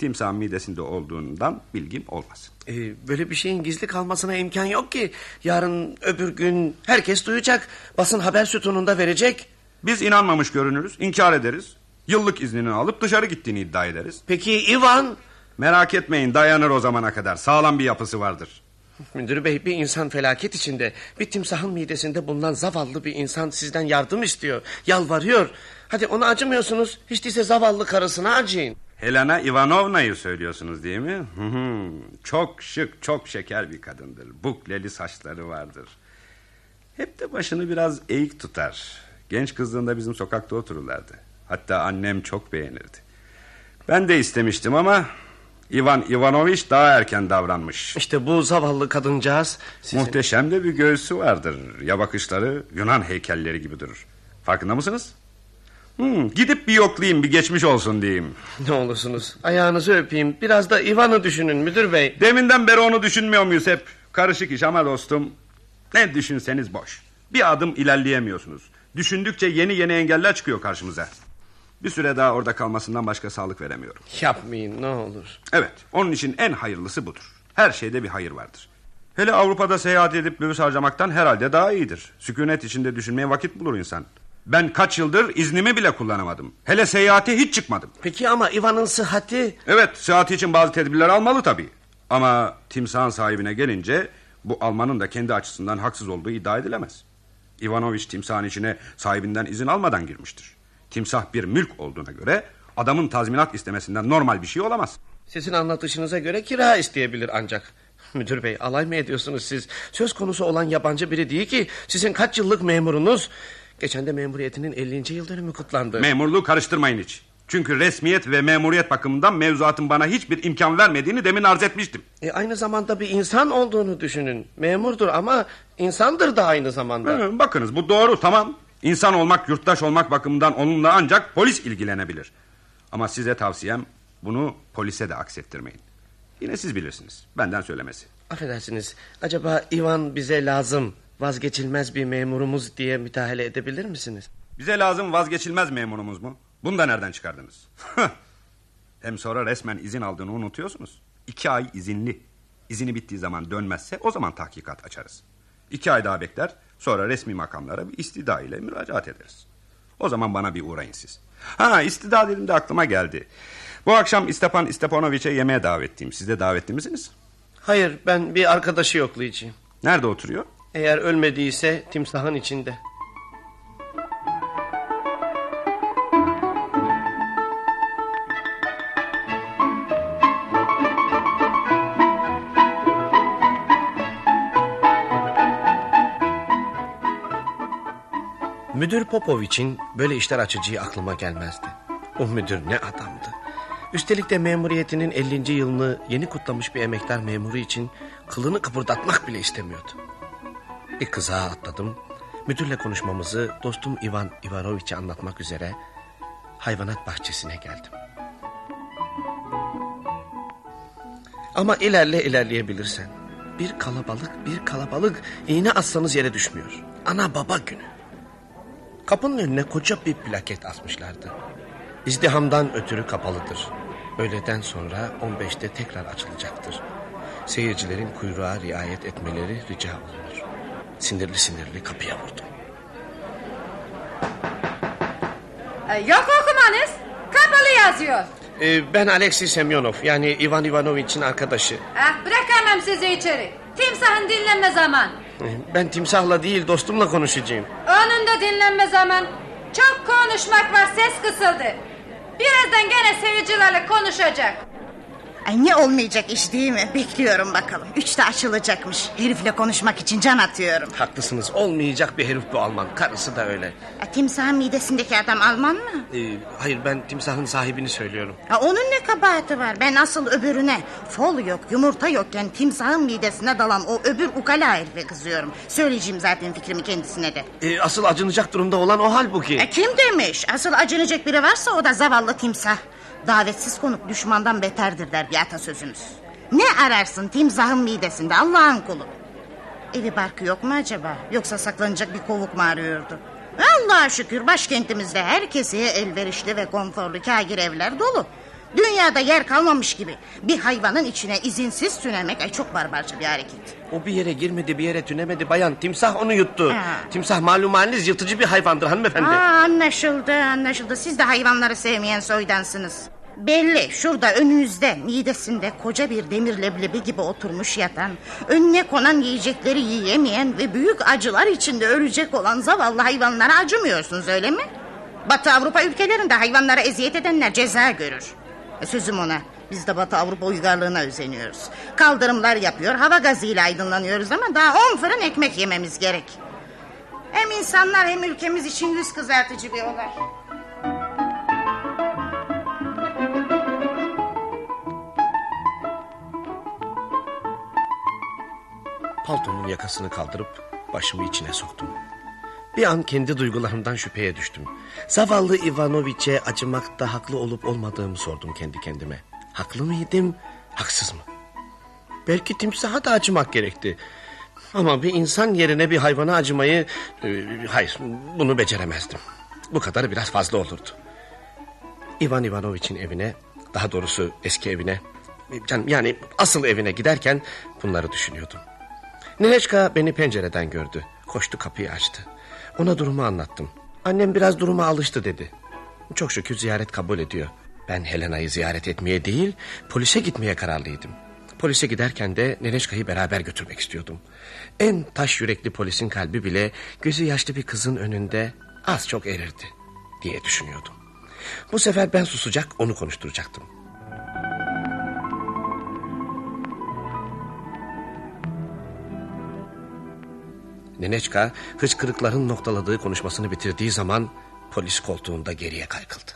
Timsahın midesinde olduğundan bilgim olmasın. Ee, böyle bir şeyin gizli kalmasına imkan yok ki. Yarın öbür gün herkes duyacak. Basın haber sütununda verecek. Biz inanmamış görünürüz, inkar ederiz. Yıllık iznini alıp dışarı gittiğini iddia ederiz. Peki Ivan? Merak etmeyin dayanır o zamana kadar. Sağlam bir yapısı vardır. Müdür bey bir insan felaket içinde. Bir timsahın midesinde bulunan zavallı bir insan sizden yardım istiyor. Yalvarıyor. Hadi ona acımıyorsunuz. Hiç değilse zavallı karısına acıyın. Helena Ivanovna'yı söylüyorsunuz değil mi? Hı hı. çok şık, çok şeker bir kadındır. Bukleli saçları vardır. Hep de başını biraz eğik tutar. Genç kızlığında bizim sokakta otururlardı. Hatta annem çok beğenirdi. Ben de istemiştim ama Ivan Ivanoviç daha erken davranmış. İşte bu zavallı kadıncağız... Sizin... Muhteşem de bir göğsü vardır. Ya bakışları Yunan heykelleri gibi durur. Farkında mısınız? Hmm, gidip bir yoklayayım bir geçmiş olsun diyeyim. *laughs* Ne olursunuz ayağınızı öpeyim. Biraz da Ivan'ı düşünün müdür bey. Deminden beri onu düşünmüyor muyuz hep? Karışık iş ama dostum. Ne düşünseniz boş. Bir adım ilerleyemiyorsunuz. Düşündükçe yeni yeni engeller çıkıyor karşımıza. Bir süre daha orada kalmasından başka sağlık veremiyorum. Yapmayın ne olur. Evet onun için en hayırlısı budur. Her şeyde bir hayır vardır. Hele Avrupa'da seyahat edip döviz harcamaktan herhalde daha iyidir. Sükunet içinde düşünmeye vakit bulur insan. Ben kaç yıldır iznimi bile kullanamadım. Hele seyahate hiç çıkmadım. Peki ama Ivan'ın sıhhati... Evet sıhhati için bazı tedbirler almalı tabii. Ama timsahın sahibine gelince... ...bu Alman'ın da kendi açısından haksız olduğu iddia edilemez. Ivanoviç timsahın içine sahibinden izin almadan girmiştir. Timsah bir mülk olduğuna göre... ...adamın tazminat istemesinden normal bir şey olamaz. Sizin anlatışınıza göre kira isteyebilir ancak. *laughs* Müdür bey alay mı ediyorsunuz siz? Söz konusu olan yabancı biri değil ki. Sizin kaç yıllık memurunuz... Geçen de memuriyetinin 50. yıl dönümü kutlandı. Memurluğu karıştırmayın hiç. Çünkü resmiyet ve memuriyet bakımından mevzuatın bana hiçbir imkan vermediğini demin arz etmiştim. E, aynı zamanda bir insan olduğunu düşünün. Memurdur ama insandır da aynı zamanda. Hı, bakınız bu doğru tamam. İnsan olmak, yurttaş olmak bakımından onunla ancak polis ilgilenebilir. Ama size tavsiyem bunu polise de aksettirmeyin. Yine siz bilirsiniz. Benden söylemesi. Affedersiniz. Acaba Ivan bize lazım vazgeçilmez bir memurumuz diye müdahale edebilir misiniz? Bize lazım vazgeçilmez memurumuz mu? Bunu da nereden çıkardınız? Hem sonra resmen izin aldığını unutuyorsunuz. İki ay izinli. İzini bittiği zaman dönmezse o zaman tahkikat açarız. İki ay daha bekler sonra resmi makamlara bir istida ile müracaat ederiz. O zaman bana bir uğrayın siz. Ha istida dediğimde aklıma geldi. Bu akşam Stepan Stepanoviç'e yemeğe davetliyim. Siz de davetli misiniz? Hayır ben bir arkadaşı yoklayacağım. Nerede oturuyor? Eğer ölmediyse timsahın içinde. Müdür Popovich'in böyle işler açacağı aklıma gelmezdi. O müdür ne adamdı. Üstelik de memuriyetinin 50. yılını yeni kutlamış bir emektar memuru için kılını kıpırdatmak bile istemiyordu. Bir kızağa atladım. Müdürle konuşmamızı dostum Ivan Ivanoviç'e anlatmak üzere hayvanat bahçesine geldim. Ama ilerle ilerleyebilirsen. Bir kalabalık bir kalabalık iğne assanız yere düşmüyor. Ana baba günü. Kapının önüne koca bir plaket asmışlardı. İzdihamdan ötürü kapalıdır. Öğleden sonra 15'te tekrar açılacaktır. Seyircilerin kuyruğa riayet etmeleri rica olunur. Sinirli sinirli kapıya vurdum. Ee, yok okumanız. Kapalı yazıyor. Ee, ben Alexey Semyonov yani Ivan Ivanoviç'in arkadaşı. Ah, bırakamam sizi içeri. Timsahın dinlenme zaman. Ee, ben timsahla değil dostumla konuşacağım. Onun da dinlenme zaman. Çok konuşmak var ses kısıldı. Birazdan gene seyircilerle konuşacak. Ay ne olmayacak iş değil mi? Bekliyorum bakalım. Üçte açılacakmış. Herifle konuşmak için can atıyorum. Haklısınız olmayacak bir herif bu Alman. Karısı da öyle. Ya, timsahın midesindeki adam Alman mı? Ee, hayır ben timsahın sahibini söylüyorum. Ya, onun ne kabahati var? Ben asıl öbürüne fol yok yumurta yokken timsahın midesine dalan o öbür ukala herife kızıyorum. Söyleyeceğim zaten fikrimi kendisine de. Ee, asıl acınacak durumda olan o halbuki. E, kim demiş? Asıl acınacak biri varsa o da zavallı timsah. Davetsiz konuk düşmandan beterdir der bir atasözümüz. Ne ararsın timsahın midesinde Allah'ın kulu? Evi barkı yok mu acaba? Yoksa saklanacak bir kovuk mu arıyordu? Allah'a şükür başkentimizde herkese elverişli ve konforlu kagir evler dolu. Dünyada yer kalmamış gibi. Bir hayvanın içine izinsiz tünemek ay çok barbarca bir hareket. O bir yere girmedi bir yere tünemedi bayan. Timsah onu yuttu. Ha. Timsah malum haliniz yırtıcı bir hayvandır hanımefendi. Aa, anlaşıldı anlaşıldı. Siz de hayvanları sevmeyen soydansınız. Belli şurada önünüzde midesinde koca bir demir leblebi gibi oturmuş yatan... ...önüne konan yiyecekleri yiyemeyen ve büyük acılar içinde ölecek olan zavallı hayvanlara acımıyorsunuz öyle mi? Batı Avrupa ülkelerinde hayvanlara eziyet edenler ceza görür. Sözüm ona biz de Batı Avrupa uygarlığına özeniyoruz. Kaldırımlar yapıyor hava gazıyla aydınlanıyoruz ama daha on fırın ekmek yememiz gerek. Hem insanlar hem ülkemiz için yüz kızartıcı bir olay. Paltomun yakasını kaldırıp başımı içine soktum. Bir an kendi duygularımdan şüpheye düştüm. Zavallı Ivanoviç'e acımakta haklı olup olmadığımı sordum kendi kendime. Haklı mıydım, haksız mı? Belki timsaha da acımak gerekti. Ama bir insan yerine bir hayvana acımayı... e, hayır, bunu beceremezdim. Bu kadar biraz fazla olurdu. Ivan Ivanoviç'in evine, daha doğrusu eski evine... can- Yani asıl evine giderken bunları düşünüyordum. Nileçka beni pencereden gördü. Koştu kapıyı açtı. Ona durumu anlattım. Annem biraz duruma alıştı dedi. Çok şükür ziyaret kabul ediyor. Ben Helena'yı ziyaret etmeye değil, polise gitmeye kararlıydım. Polise giderken de Nileçka'yı beraber götürmek istiyordum. En taş yürekli polisin kalbi bile gözü yaşlı bir kızın önünde az çok erirdi diye düşünüyordum. Bu sefer ben susacak, onu konuşturacaktım. Neneçka hıçkırıkların noktaladığı konuşmasını bitirdiği zaman polis koltuğunda geriye kaykıldı.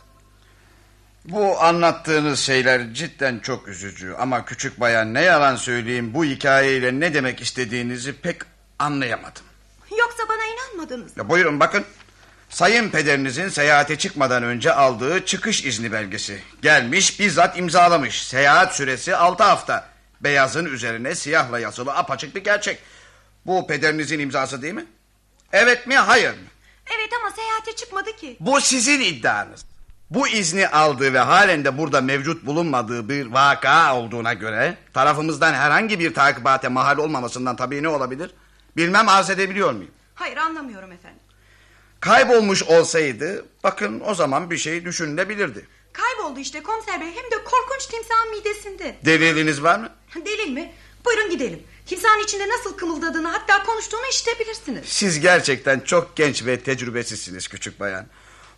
Bu anlattığınız şeyler cidden çok üzücü ama küçük bayan ne yalan söyleyeyim bu hikayeyle ne demek istediğinizi pek anlayamadım. Yoksa bana inanmadınız. Ya buyurun bakın. Sayın pederinizin seyahate çıkmadan önce aldığı çıkış izni belgesi. Gelmiş bizzat imzalamış. Seyahat süresi 6 hafta. Beyazın üzerine siyahla yazılı apaçık bir gerçek. Bu pederinizin imzası değil mi? Evet mi hayır mı? Evet ama seyahate çıkmadı ki. Bu sizin iddianız. Bu izni aldığı ve halen de burada mevcut bulunmadığı bir vaka olduğuna göre... ...tarafımızdan herhangi bir takibate mahal olmamasından tabii ne olabilir? Bilmem arz edebiliyor muyum? Hayır anlamıyorum efendim. Kaybolmuş olsaydı bakın o zaman bir şey düşünülebilirdi. Kayboldu işte komiser bey hem de korkunç timsahın midesinde. Deliliniz var mı? Delil mi? Buyurun gidelim. Timsahın içinde nasıl kımıldadığını hatta konuştuğunu işitebilirsiniz. Siz gerçekten çok genç ve tecrübesizsiniz küçük bayan.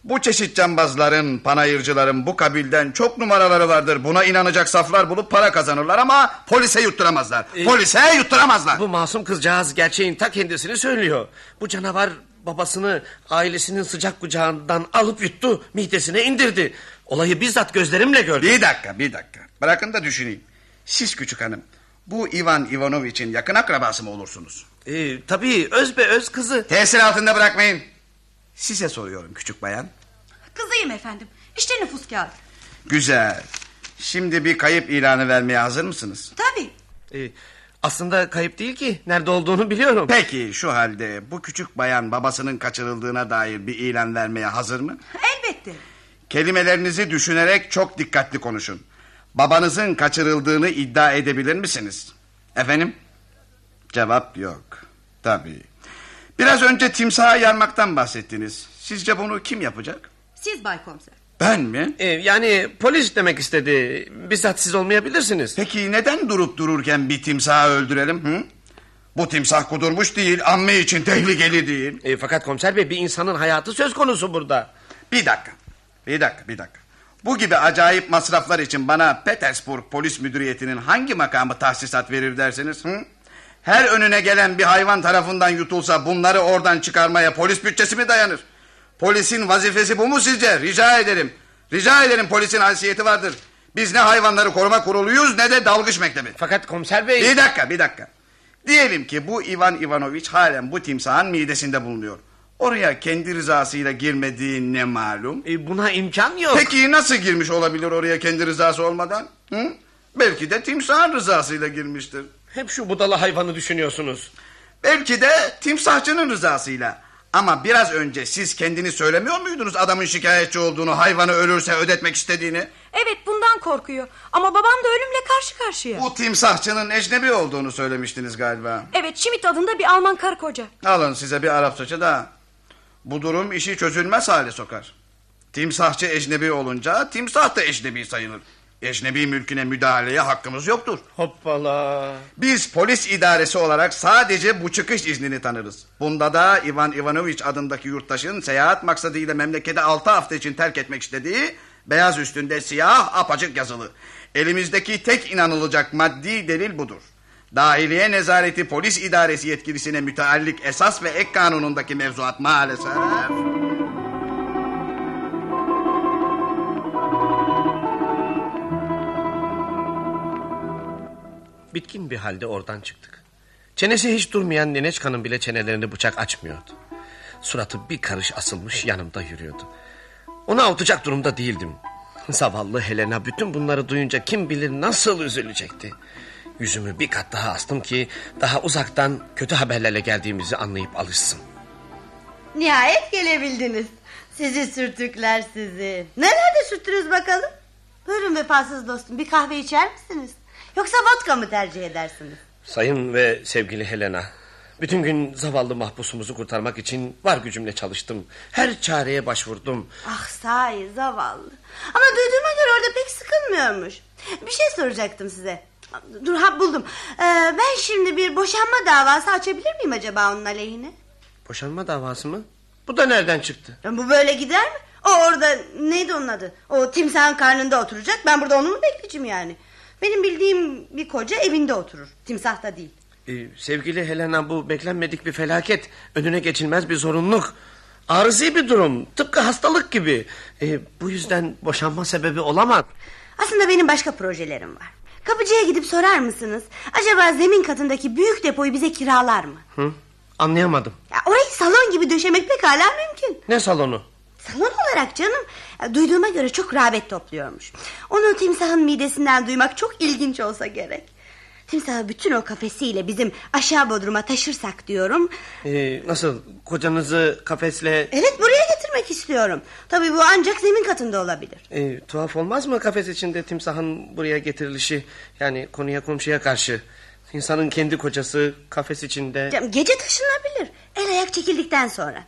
Bu çeşit cambazların, panayırcıların bu kabilden çok numaraları vardır. Buna inanacak saflar bulup para kazanırlar ama polise yutturamazlar. polise yutturamazlar. Bu masum kızcağız gerçeğin ta kendisini söylüyor. Bu canavar babasını ailesinin sıcak kucağından alıp yuttu. Midesine indirdi. Olayı bizzat gözlerimle gördüm. Bir dakika bir dakika. Bırakın da düşüneyim. Siz küçük hanım bu Ivan Ivanoviç'in yakın akrabası mı olursunuz? Ee, tabii öz be öz kızı. Tesir altında bırakmayın. Size soruyorum küçük bayan. Kızıyım efendim. İşte nüfus kağıdı. Güzel. Şimdi bir kayıp ilanı vermeye hazır mısınız? Tabii. Ee, aslında kayıp değil ki. Nerede olduğunu biliyorum. Peki şu halde bu küçük bayan babasının kaçırıldığına dair bir ilan vermeye hazır mı? Elbette. Kelimelerinizi düşünerek çok dikkatli konuşun. Babanızın kaçırıldığını iddia edebilir misiniz? Efendim? Cevap yok. Tabii. Biraz önce timsahı yarmaktan bahsettiniz. Sizce bunu kim yapacak? Siz bay komiser. Ben mi? Ee, yani polis demek istedi. Bizzat siz olmayabilirsiniz. Peki neden durup dururken bir timsahı öldürelim? Hı? Bu timsah kudurmuş değil, amme için tehlikeli değil. Ee, fakat komiser bey bir insanın hayatı söz konusu burada. Bir dakika, bir dakika, bir dakika. Bu gibi acayip masraflar için bana Petersburg Polis Müdüriyeti'nin hangi makamı tahsisat verir dersiniz? Hı? Her önüne gelen bir hayvan tarafından yutulsa bunları oradan çıkarmaya polis bütçesi mi dayanır? Polisin vazifesi bu mu sizce? Rica ederim. Rica ederim polisin haysiyeti vardır. Biz ne hayvanları koruma kuruluyuz ne de dalgıç mektebi. Fakat komiser bey... Bir dakika bir dakika. Diyelim ki bu Ivan Ivanoviç halen bu timsahın midesinde bulunuyor. Oraya kendi rızasıyla girmediği ne malum? Ee, buna imkan yok. Peki nasıl girmiş olabilir oraya kendi rızası olmadan? Hı? Belki de timsahın rızasıyla girmiştir. Hep şu budala hayvanı düşünüyorsunuz. Belki de timsahçının rızasıyla. Ama biraz önce siz kendini söylemiyor muydunuz adamın şikayetçi olduğunu, hayvanı ölürse ödetmek istediğini? Evet bundan korkuyor. Ama babam da ölümle karşı karşıya. Bu timsahçının ecnebi olduğunu söylemiştiniz galiba. Evet Schmidt adında bir Alman karı koca. Alın size bir Arap saçı daha. Bu durum işi çözülmez hale sokar. Timsahçı ecnebi olunca timsah da ecnebi sayılır. Ecnebi mülküne müdahaleye hakkımız yoktur. Hoppala. Biz polis idaresi olarak sadece bu çıkış iznini tanırız. Bunda da Ivan Ivanoviç adındaki yurttaşın seyahat maksadıyla memleketi altı hafta için terk etmek istediği beyaz üstünde siyah apacık yazılı. Elimizdeki tek inanılacak maddi delil budur. Dahiliye Nezareti Polis İdaresi yetkilisine müteallik esas ve ek kanunundaki mevzuat maalesef... Bitkin bir halde oradan çıktık. Çenesi hiç durmayan Neneçka'nın bile çenelerini bıçak açmıyordu. Suratı bir karış asılmış yanımda yürüyordu. Onu avutacak durumda değildim. Zavallı Helena bütün bunları duyunca kim bilir nasıl üzülecekti. Yüzümü bir kat daha astım ki daha uzaktan kötü haberlerle geldiğimizi anlayıp alışsın. Nihayet gelebildiniz. Sizi sürtükler sizi. Nelerde sürttünüz bakalım? Buyurun vefasız dostum bir kahve içer misiniz? Yoksa vodka mı tercih edersiniz? Sayın ve sevgili Helena. Bütün gün zavallı mahpusumuzu kurtarmak için var gücümle çalıştım. Her çareye başvurdum. Ah sahi zavallı. Ama duyduğuma göre orada pek sıkılmıyormuş. Bir şey soracaktım size. Dur ha buldum. Ee, ben şimdi bir boşanma davası açabilir miyim acaba onun aleyhine? Boşanma davası mı? Bu da nereden çıktı? Ya Bu böyle gider mi? O orada neydi onun adı? O timsahın karnında oturacak. Ben burada onu mu bekleyeceğim yani? Benim bildiğim bir koca evinde oturur. Timsahta değil. Ee, sevgili Helena bu beklenmedik bir felaket. Önüne geçilmez bir zorunluluk. Arızi bir durum. Tıpkı hastalık gibi. Ee, bu yüzden boşanma sebebi olamaz. Aslında benim başka projelerim var. Kapıcıya gidip sorar mısınız? Acaba zemin katındaki büyük depoyu bize kiralar mı? Hı? Anlayamadım. Ya orayı salon gibi döşemek pekala mümkün. Ne salonu? Salon olarak canım. Ya, Duyduğuma göre çok rağbet topluyormuş. Onu timsahın midesinden duymak çok ilginç olsa gerek. Timsahı bütün o kafesiyle bizim aşağı bodruma taşırsak diyorum. Ee, nasıl kocanızı kafesle... Evet buraya getirmek istiyorum. Tabii bu ancak zemin katında olabilir. Ee, tuhaf olmaz mı kafes içinde timsahın buraya getirilişi? Yani konuya komşuya karşı. İnsanın kendi kocası kafes içinde... Canım, Gece taşınabilir. El ayak çekildikten sonra.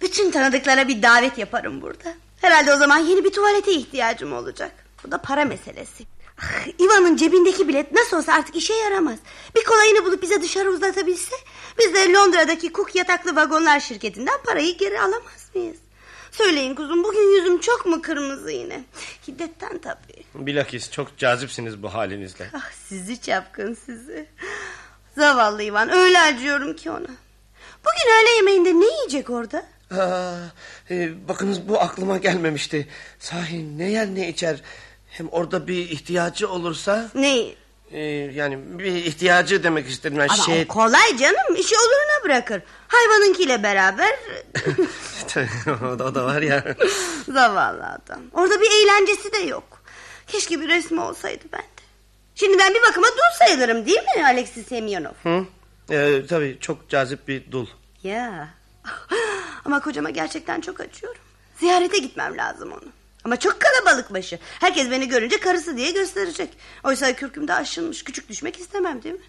Bütün tanıdıklara bir davet yaparım burada. Herhalde o zaman yeni bir tuvalete ihtiyacım olacak. Bu da para meselesi. Ah, Ivan'ın cebindeki bilet nasıl olsa artık işe yaramaz. Bir kolayını bulup bize dışarı uzatabilse... ...biz de Londra'daki Cook yataklı vagonlar şirketinden parayı geri alamaz mıyız? Söyleyin kuzum bugün yüzüm çok mu kırmızı yine? Hiddetten tabii. Bilakis çok cazipsiniz bu halinizle. Ah sizi çapkın sizi. Zavallı Ivan öyle acıyorum ki ona. Bugün öğle yemeğinde ne yiyecek orada? Aa, e, bakınız bu aklıma gelmemişti. Sahi ne yer ne içer. Hem orada bir ihtiyacı olursa... Ne? E, yani bir ihtiyacı demek istedim. Yani Ama şey... o kolay canım işi oluruna bırakır. Hayvanınkiyle beraber *laughs* o, da, o da var ya. zavallı adam. Orada bir eğlencesi de yok. Keşke bir resmi olsaydı bende. Şimdi ben bir bakıma dul sayılırım değil mi Alexis Semyonov? Hı? E, tabii çok cazip bir dul. Ya. *laughs* Ama kocama gerçekten çok acıyorum. Ziyarete gitmem lazım onu. Ama çok kalabalık başı. Herkes beni görünce karısı diye gösterecek. Oysa kürkümde aşınmış. Küçük düşmek istemem değil mi?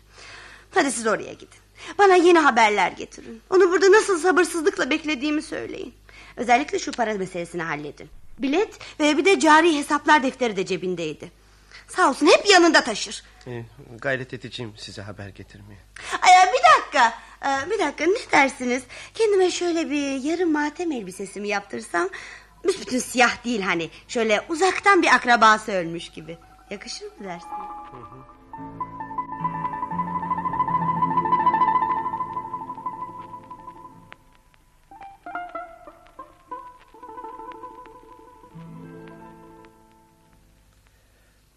Hadi siz oraya gidin. Bana yeni haberler getirin. Onu burada nasıl sabırsızlıkla beklediğimi söyleyin. Özellikle şu para meselesini halledin. Bilet ve bir de cari hesaplar defteri de cebindeydi. Sağ olsun hep yanında taşır. E, gayret edeceğim size haber getirmeye. Ay, bir dakika. Ee, Bir dakika ne dersiniz? Kendime şöyle bir yarım matem elbisesimi yaptırsam... ...büsbütün siyah değil hani. Şöyle uzaktan bir akrabası ölmüş gibi. Yakışır mı dersiniz?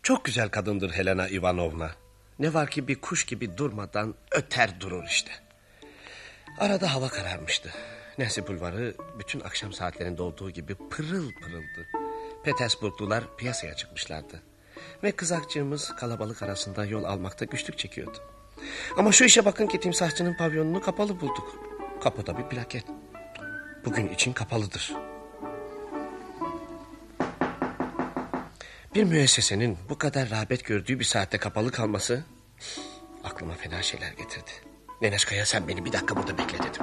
Çok güzel kadındır Helena Ivanovna. Ne var ki bir kuş gibi durmadan öter durur işte. Arada hava kararmıştı. Nancy Bulvarı bütün akşam saatlerinde olduğu gibi pırıl pırıldı. Petersburglular piyasaya çıkmışlardı. Ve kızakçığımız kalabalık arasında yol almakta güçlük çekiyordu. Ama şu işe bakın ki timsahçının pavyonunu kapalı bulduk. Kapıda bir plaket. Bugün için kapalıdır. Bir müessesenin bu kadar rağbet gördüğü bir saatte kapalı kalması... ...aklıma fena şeyler getirdi. Neneşka'ya sen beni bir dakika burada bekle dedim.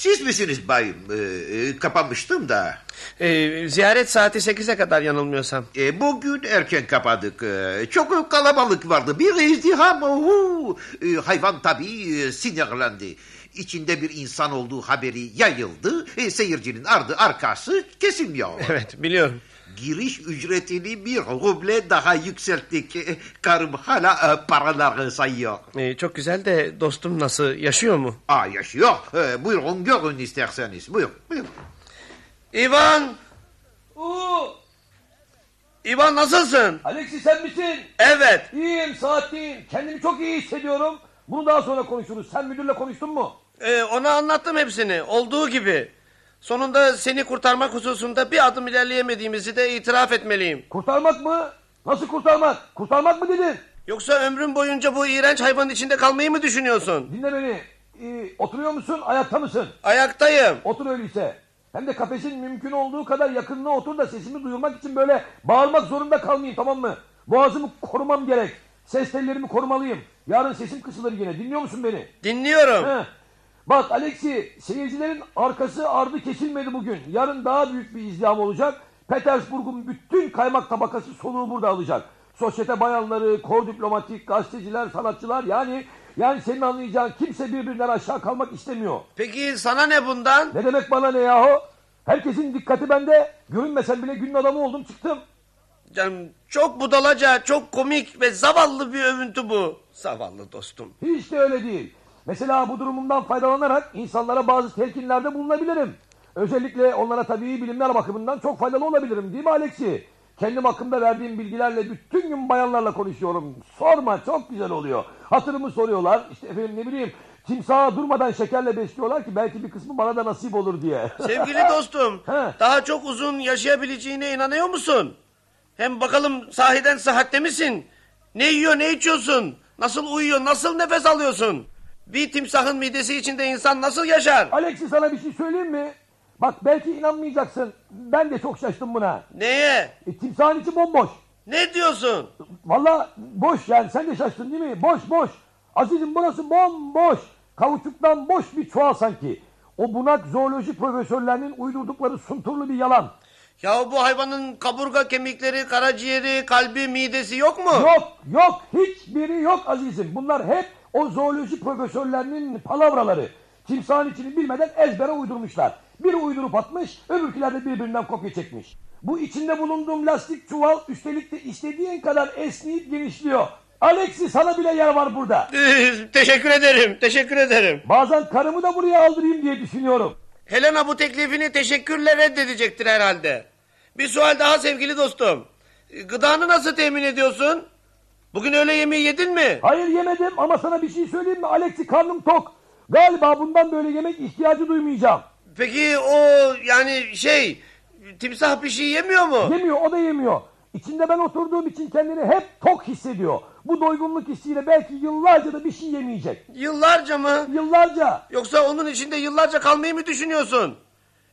Siz misiniz bayım? Ee, kapamıştım da. Ee, ziyaret saati 8'e kadar yanılmıyorsam. E, bugün erken kapadık. Ee, çok kalabalık vardı. Bir izdiham. Hu. Ee, hayvan tabii e, sinirlendi. İçinde bir insan olduğu haberi yayıldı. E, seyircinin ardı arkası kesilmiyor. Evet biliyorum. Giriş ücretini bir ruble daha yükselttik. *laughs* Karım hala e, paraları sayıyor. Ee, çok güzel de dostum nasıl yaşıyor mu? Aa yaşıyor. Ee, buyurun görün isterseniz. Buyur. buyur. İvan! İvan nasılsın? Alexi sen misin? Evet. İyiyim Saattin. Kendimi çok iyi hissediyorum. Bunu daha sonra konuşuruz. Sen müdürle konuştun mu? Ee, ona anlattım hepsini. Olduğu gibi. Sonunda seni kurtarmak hususunda bir adım ilerleyemediğimizi de itiraf etmeliyim. Kurtarmak mı? Nasıl kurtarmak? Kurtarmak mı dedin? Yoksa ömrün boyunca bu iğrenç hayvanın içinde kalmayı mı düşünüyorsun? Dinle beni. Ee, oturuyor musun? Ayakta mısın? Ayaktayım. Otur öyleyse. Hem de kafesin mümkün olduğu kadar yakınına otur da sesimi duyurmak için böyle bağırmak zorunda kalmayayım tamam mı? Boğazımı korumam gerek. Ses tellerimi korumalıyım. Yarın sesim kısılır yine. Dinliyor musun beni? Dinliyorum. Heh. Bak Alexi seyircilerin arkası ardı kesilmedi bugün. Yarın daha büyük bir izdiham olacak. Petersburg'un bütün kaymak tabakası soluğu burada alacak. Sosyete bayanları, kor diplomatik, gazeteciler, sanatçılar yani yani senin anlayacağın kimse birbirinden aşağı kalmak istemiyor. Peki sana ne bundan? Ne demek bana ne yahu? Herkesin dikkati bende. Görünmesen bile günün adamı oldum çıktım. Canım çok budalaca, çok komik ve zavallı bir övüntü bu. Zavallı dostum. Hiç de öyle değil. Mesela bu durumumdan faydalanarak insanlara bazı telkinlerde bulunabilirim. Özellikle onlara tabii bilimler bakımından çok faydalı olabilirim değil mi Alexi? Kendim hakkında verdiğim bilgilerle bütün gün bayanlarla konuşuyorum. Sorma çok güzel oluyor. Hatırımı soruyorlar. İşte efendim ne bileyim timsahı durmadan şekerle besliyorlar ki belki bir kısmı bana da nasip olur diye. *laughs* Sevgili dostum, daha çok uzun yaşayabileceğine inanıyor musun? Hem bakalım sahiden sıhhatte misin? Ne yiyor, ne içiyorsun? Nasıl uyuyor, nasıl nefes alıyorsun? Bir timsahın midesi içinde insan nasıl yaşar? Alexi sana bir şey söyleyeyim mi? Bak belki inanmayacaksın. Ben de çok şaştım buna. Neye? E, timsahın içi bomboş. Ne diyorsun? Valla boş yani sen de şaştın değil mi? Boş boş. Azizim burası bomboş. Kavuçuktan boş bir çuval sanki. O bunak zooloji profesörlerinin uydurdukları sunturlu bir yalan. Ya bu hayvanın kaburga kemikleri, karaciğeri, kalbi, midesi yok mu? Yok yok hiçbiri yok azizim. Bunlar hep o zooloji profesörlerinin palavraları. Timsahın içini bilmeden ezbere uydurmuşlar. Biri uydurup atmış, öbürküler de birbirinden kopya çekmiş. Bu içinde bulunduğum lastik çuval üstelik de istediğin kadar esneyip genişliyor. Alexi sana bile yer var burada. *laughs* teşekkür ederim, teşekkür ederim. Bazen karımı da buraya aldırayım diye düşünüyorum. Helena bu teklifini teşekkürle reddedecektir herhalde. Bir sual daha sevgili dostum. Gıdanı nasıl temin ediyorsun? Bugün öğle yemeği yedin mi? Hayır yemedim ama sana bir şey söyleyeyim mi? Alexi karnım tok. Galiba bundan böyle yemek ihtiyacı duymayacağım. Peki o yani şey timsah bir şey yemiyor mu? Yemiyor o da yemiyor. İçinde ben oturduğum için kendini hep tok hissediyor. Bu doygunluk hissiyle belki yıllarca da bir şey yemeyecek. Yıllarca mı? Yıllarca. Yoksa onun içinde yıllarca kalmayı mı düşünüyorsun?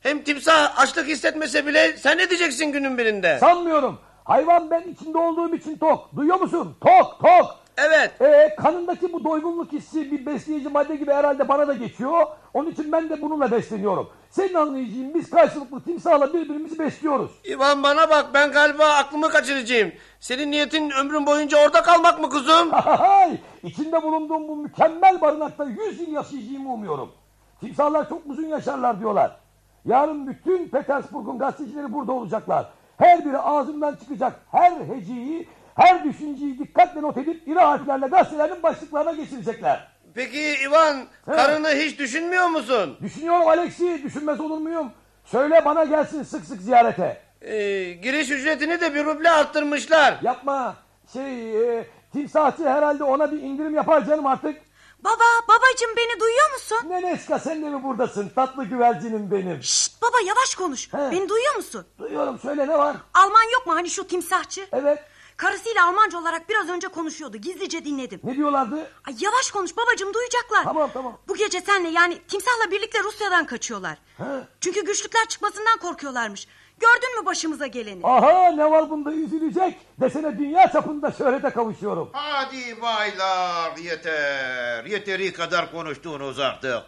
Hem timsah açlık hissetmese bile sen ne diyeceksin günün birinde? Sanmıyorum. Hayvan ben içinde olduğum için tok. Duyuyor musun? Tok tok. Evet. Ee, kanındaki bu doygunluk hissi bir besleyici madde gibi herhalde bana da geçiyor. Onun için ben de bununla besleniyorum. Senin anlayacağın biz karşılıklı timsahla birbirimizi besliyoruz. İvan bana bak ben galiba aklımı kaçıracağım. Senin niyetin ömrün boyunca orada kalmak mı kuzum? *laughs* İçinde bulunduğum bu mükemmel barınakta yüz yıl yaşayacağımı umuyorum. Timsahlar çok uzun yaşarlar diyorlar. Yarın bütün Petersburg'un gazetecileri burada olacaklar. Her biri ağzından çıkacak her heceyi, her düşünceyi dikkatle not edip iri harflerle gazetelerin başlıklarına geçirecekler. Peki Ivan karını hiç düşünmüyor musun? Düşünüyorum Alexi, düşünmez olur muyum? Söyle bana gelsin sık sık ziyarete. Ee, giriş ücretini de bir ruble arttırmışlar. Yapma. Şey, e, timsahçı herhalde ona bir indirim yapar canım artık. Baba, babacığım beni duyuyor musun? Neneşka sen de mi buradasın? Tatlı güvercinim benim. Şşt baba yavaş konuş. He. Beni duyuyor musun? Duyuyorum söyle ne var? Alman yok mu hani şu timsahçı? Evet. Karısıyla Almanca olarak biraz önce konuşuyordu. Gizlice dinledim. Ne diyorlardı? Ay yavaş konuş babacığım duyacaklar. Tamam tamam. Bu gece senle yani timsahla birlikte Rusya'dan kaçıyorlar. Ha? Çünkü güçlükler çıkmasından korkuyorlarmış. Gördün mü başımıza geleni? Aha ne var bunda üzülecek. Desene dünya çapında şöhrete kavuşuyorum. Hadi baylar yeter. Yeteri kadar konuştuğunuz artık.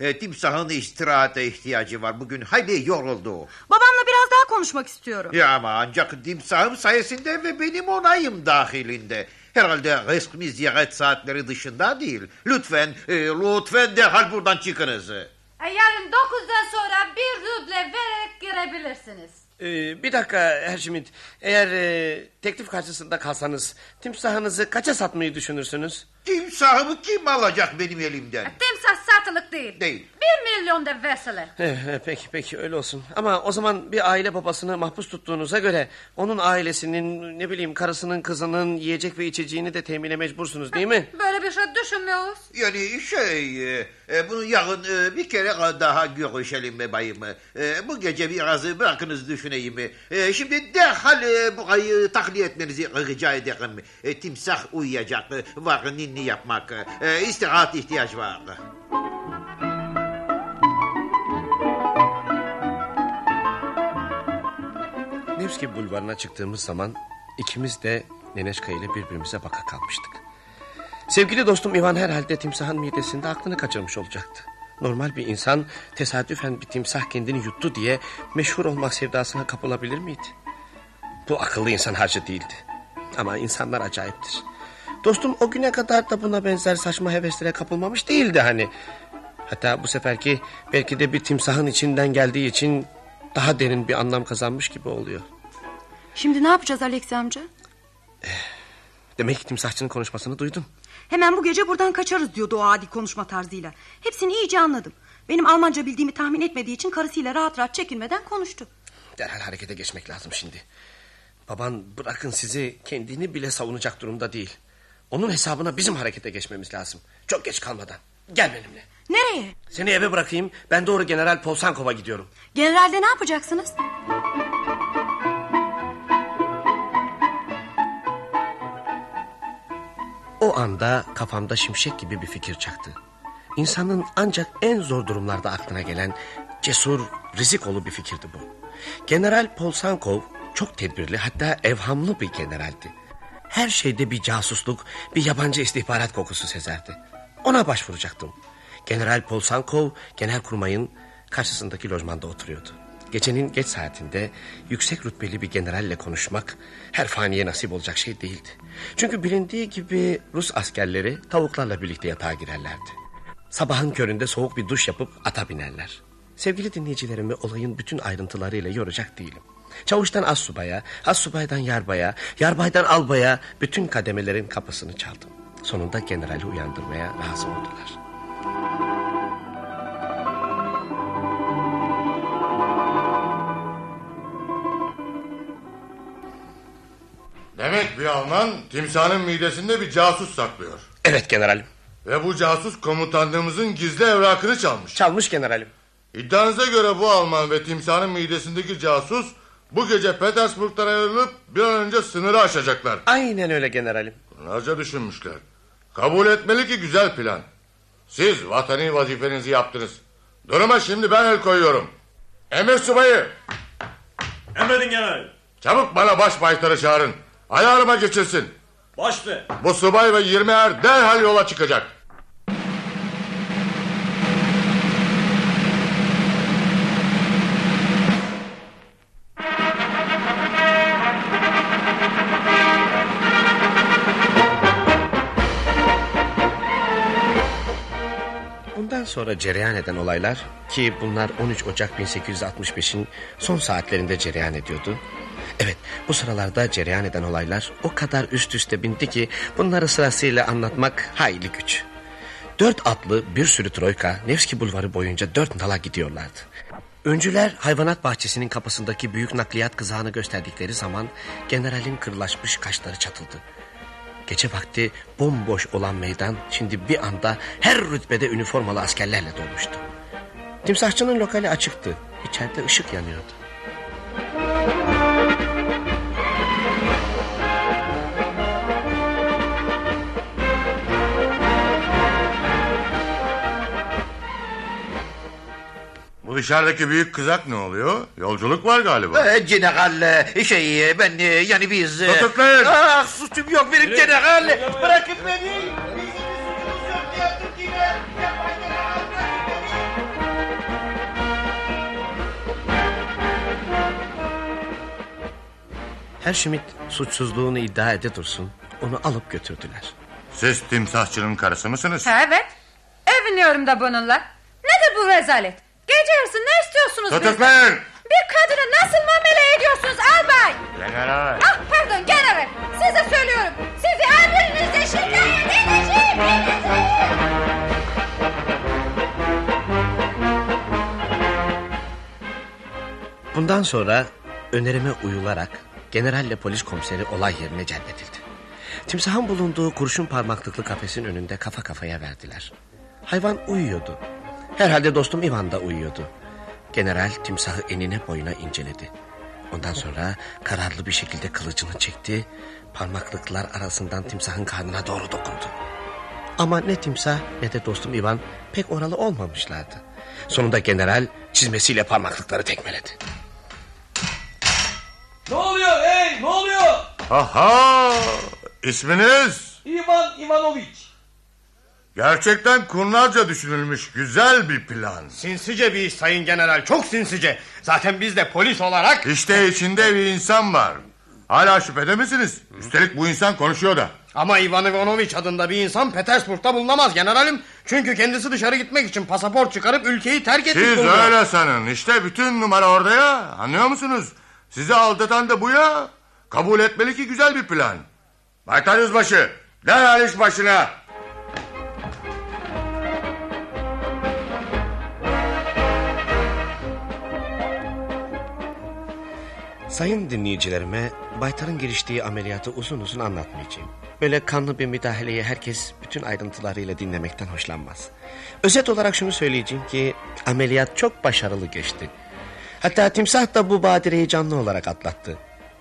E, timsahın istirahate ihtiyacı var. Bugün hayli yoruldu. Babamla biraz daha konuşmak istiyorum. Ya ama ancak timsahım sayesinde ve benim onayım dahilinde. Herhalde resmi ziyaret saatleri dışında değil. Lütfen, e, lütfen derhal buradan çıkınız. E, yarın dokuzdan sonra bir ruble vererek girebilirsiniz. Ee, bir dakika Herşimit. Eğer e, teklif karşısında kalsanız timsahınızı kaça satmayı düşünürsünüz? Timsahımı kim alacak benim elimden? Timsah satılık değil. Değil. Bir milyon da verseler. Eh, eh, peki peki öyle olsun. Ama o zaman bir aile babasını mahpus tuttuğunuza göre... ...onun ailesinin ne bileyim karısının kızının yiyecek ve içeceğini de temine mecbursunuz değil mi? Böyle bir şey düşünmüyoruz. Yani şey, e, e, bunu yarın e, bir kere daha görüşelim be bayım. E, bu gece biraz bırakınız düşüneyim. E, şimdi derhal e, burayı tahliye etmenizi rica ederim. E, timsah uyuyacak, var ninni yapmak. E, istirahat ihtiyaç var. Nevski bulvarına çıktığımız zaman ikimiz de Neneşka ile birbirimize baka kalmıştık. Sevgili dostum Ivan herhalde timsahın midesinde aklını kaçırmış olacaktı. Normal bir insan tesadüfen bir timsah kendini yuttu diye meşhur olmak sevdasına kapılabilir miydi? Bu akıllı insan harcı değildi. Ama insanlar acayiptir. Dostum o güne kadar da buna benzer saçma heveslere kapılmamış değildi hani. Hatta bu seferki belki de bir timsahın içinden geldiği için daha derin bir anlam kazanmış gibi oluyor. Şimdi ne yapacağız Alex amca? Demek ki timsahçının konuşmasını duydun. Hemen bu gece buradan kaçarız diyordu o adi konuşma tarzıyla. Hepsini iyice anladım. Benim Almanca bildiğimi tahmin etmediği için karısıyla rahat rahat çekinmeden konuştu. Derhal harekete geçmek lazım şimdi. Baban bırakın sizi kendini bile savunacak durumda değil. Onun hesabına bizim harekete geçmemiz lazım. Çok geç kalmadan. Gel benimle. Nereye? Seni eve bırakayım. Ben doğru General Polsankov'a gidiyorum. Generalde ne yapacaksınız? O anda kafamda şimşek gibi bir fikir çaktı. İnsanın ancak en zor durumlarda aklına gelen cesur, rizikolu bir fikirdi bu. General Polsankov çok tedbirli hatta evhamlı bir generaldi. Her şeyde bir casusluk, bir yabancı istihbarat kokusu sezerdi. Ona başvuracaktım. General Polsankov, genelkurmayın karşısındaki lojmanda oturuyordu. Gecenin geç saatinde yüksek rütbeli bir generalle konuşmak her faniye nasip olacak şey değildi. Çünkü bilindiği gibi Rus askerleri tavuklarla birlikte yatağa girerlerdi. Sabahın köründe soğuk bir duş yapıp ata binerler. Sevgili dinleyicilerimi olayın bütün ayrıntılarıyla yoracak değilim. Çavuştan az subaya, az subaydan yarbaya, yarbaydan albaya bütün kademelerin kapısını çaldım. Sonunda generali uyandırmaya razı oldular. Demek bir Alman timsahın midesinde bir casus saklıyor. Evet generalim. Ve bu casus komutanlığımızın gizli evrakını çalmış. Çalmış generalim. İddianıza göre bu Alman ve timsahın midesindeki casus bu gece Petersburg'dan ayrılıp bir an önce sınırı aşacaklar. Aynen öyle generalim. Bunlarca düşünmüşler. Kabul etmeli ki güzel plan. Siz vatani vazifenizi yaptınız. Duruma şimdi ben el koyuyorum. Emir subayı. Emredin general. Çabuk bana baş baytarı çağırın. Ayarıma geçilsin. Başlı. Bu subay ve 20 er derhal yola çıkacak. Bundan sonra cereyan eden olaylar ki bunlar 13 Ocak 1865'in son saatlerinde cereyan ediyordu. Evet bu sıralarda cereyan eden olaylar o kadar üst üste bindi ki bunları sırasıyla anlatmak hayli güç. Dört atlı bir sürü troika Nevski bulvarı boyunca dört nala gidiyorlardı. Öncüler hayvanat bahçesinin kapısındaki büyük nakliyat kızağını gösterdikleri zaman generalin kırlaşmış kaşları çatıldı. Gece vakti bomboş olan meydan şimdi bir anda her rütbede üniformalı askerlerle dolmuştu. Timsahçının lokali açıktı. İçeride ışık yanıyordu. Dışarıdaki büyük kızak ne oluyor? Yolculuk var galiba. Ee, general şey ben e, yani biz... e, Tutuklayın. Ah suçum yok benim general. Bırakın beni. Her Schmidt suçsuzluğunu iddia ede dursun. Onu alıp götürdüler. Siz timsahçının karısı mısınız? Evet. Evleniyorum da bununla. Nedir bu rezalet? Gece yarısı ne istiyorsunuz? Tutuklayın. Bir kadını nasıl muamele ediyorsunuz albay? General. Ah pardon general. Size söylüyorum. Sizi emrinizde şikayet edeceğim. edeceğim. Bundan sonra önerime uyularak generalle polis komiseri olay yerine celbedildi. Timsahın bulunduğu kurşun parmaklıklı kafesin önünde kafa kafaya verdiler. Hayvan uyuyordu. Herhalde dostum Ivan da uyuyordu. General timsahı enine boyuna inceledi. Ondan sonra kararlı bir şekilde kılıcını çekti. Parmaklıklar arasından timsahın karnına doğru dokundu. Ama ne timsah ne de dostum Ivan pek oralı olmamışlardı. Sonunda general çizmesiyle parmaklıkları tekmeledi. Ne oluyor hey ne oluyor? Aha! İsminiz? İvan Ivanoviç. Gerçekten kurnazca düşünülmüş güzel bir plan. Sinsice bir iş sayın general çok sinsice. Zaten biz de polis olarak... İşte içinde bir insan var. Hala şüphede misiniz? Üstelik bu insan konuşuyor da. Ama Ivan Ivanoviç adında bir insan Petersburg'da bulunamaz generalim. Çünkü kendisi dışarı gitmek için pasaport çıkarıp ülkeyi terk etmiş Siz bulunuyor. öyle sanın. İşte bütün numara orada ya. Anlıyor musunuz? Sizi aldatan da bu ya. Kabul etmeli ki güzel bir plan. Baytar Yüzbaşı, derhal iş başına. Sayın dinleyicilerime Baytar'ın giriştiği ameliyatı uzun uzun anlatmayacağım. Böyle kanlı bir müdahaleyi herkes bütün ayrıntılarıyla dinlemekten hoşlanmaz. Özet olarak şunu söyleyeceğim ki ameliyat çok başarılı geçti. Hatta timsah da bu badireyi canlı olarak atlattı.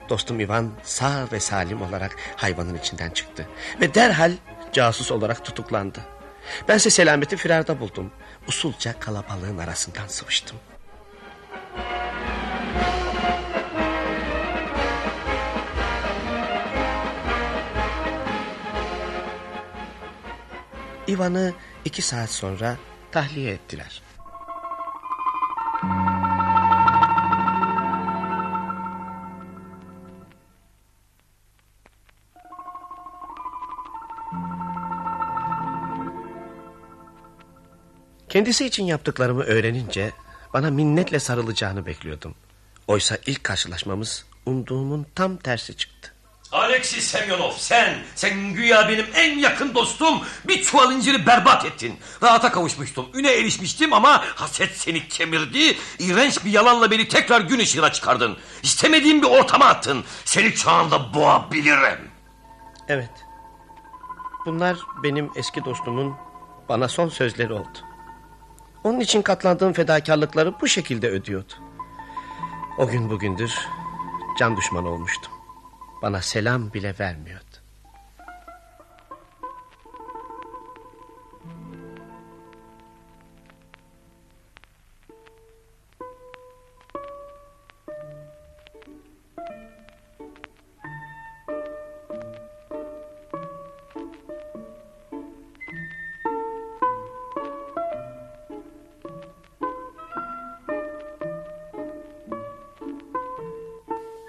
Dostum Ivan sağ ve salim olarak hayvanın içinden çıktı. Ve derhal casus olarak tutuklandı. Bense selameti firarda buldum. Usulca kalabalığın arasından sıvıştım. Ivan'ı iki saat sonra tahliye ettiler. Kendisi için yaptıklarımı öğrenince bana minnetle sarılacağını bekliyordum. Oysa ilk karşılaşmamız umduğumun tam tersi çıktı. Alexis Semyonov sen, sen güya benim en yakın dostum bir çuval inciri berbat ettin. Rahata kavuşmuştum, üne erişmiştim ama haset seni kemirdi. İğrenç bir yalanla beni tekrar gün ışığına çıkardın. İstemediğim bir ortama attın. Seni çağında boğabilirim. Evet. Bunlar benim eski dostumun bana son sözleri oldu. Onun için katlandığım fedakarlıkları bu şekilde ödüyordu. O gün bugündür can düşmanı olmuştum. Bana selam bile vermiyordu.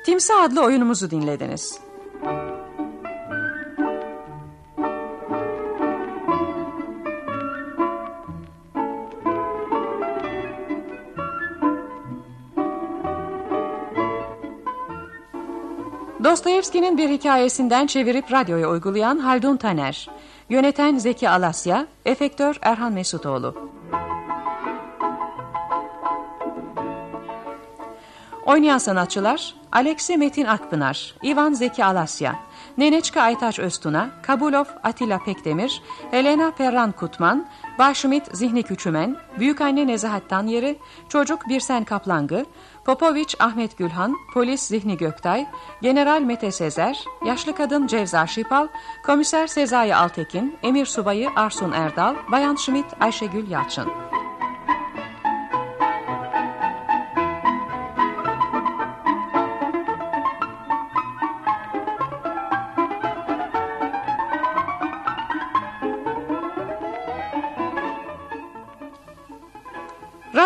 Timsah adlı oyunumuzu dinlediniz. Dostoyevski'nin bir hikayesinden çevirip radyoya uygulayan Haldun Taner, yöneten Zeki Alasya, efektör Erhan Mesutoğlu. Oynayan sanatçılar Alexi Metin Akpınar, Ivan Zeki Alasya, Neneçka Aytaç Öztuna, Kabulov Atilla Pekdemir, Helena Perran Kutman, Başümit Zihni Küçümen, Büyükanne Nezahat Tanyeri, Çocuk Birsen Kaplangı, Popoviç Ahmet Gülhan, Polis Zihni Göktay, General Mete Sezer, Yaşlı Kadın Cevzar Şipal, Komiser Sezai Altekin, Emir Subayı Arsun Erdal, Bayan Schmidt Ayşegül Yalçın.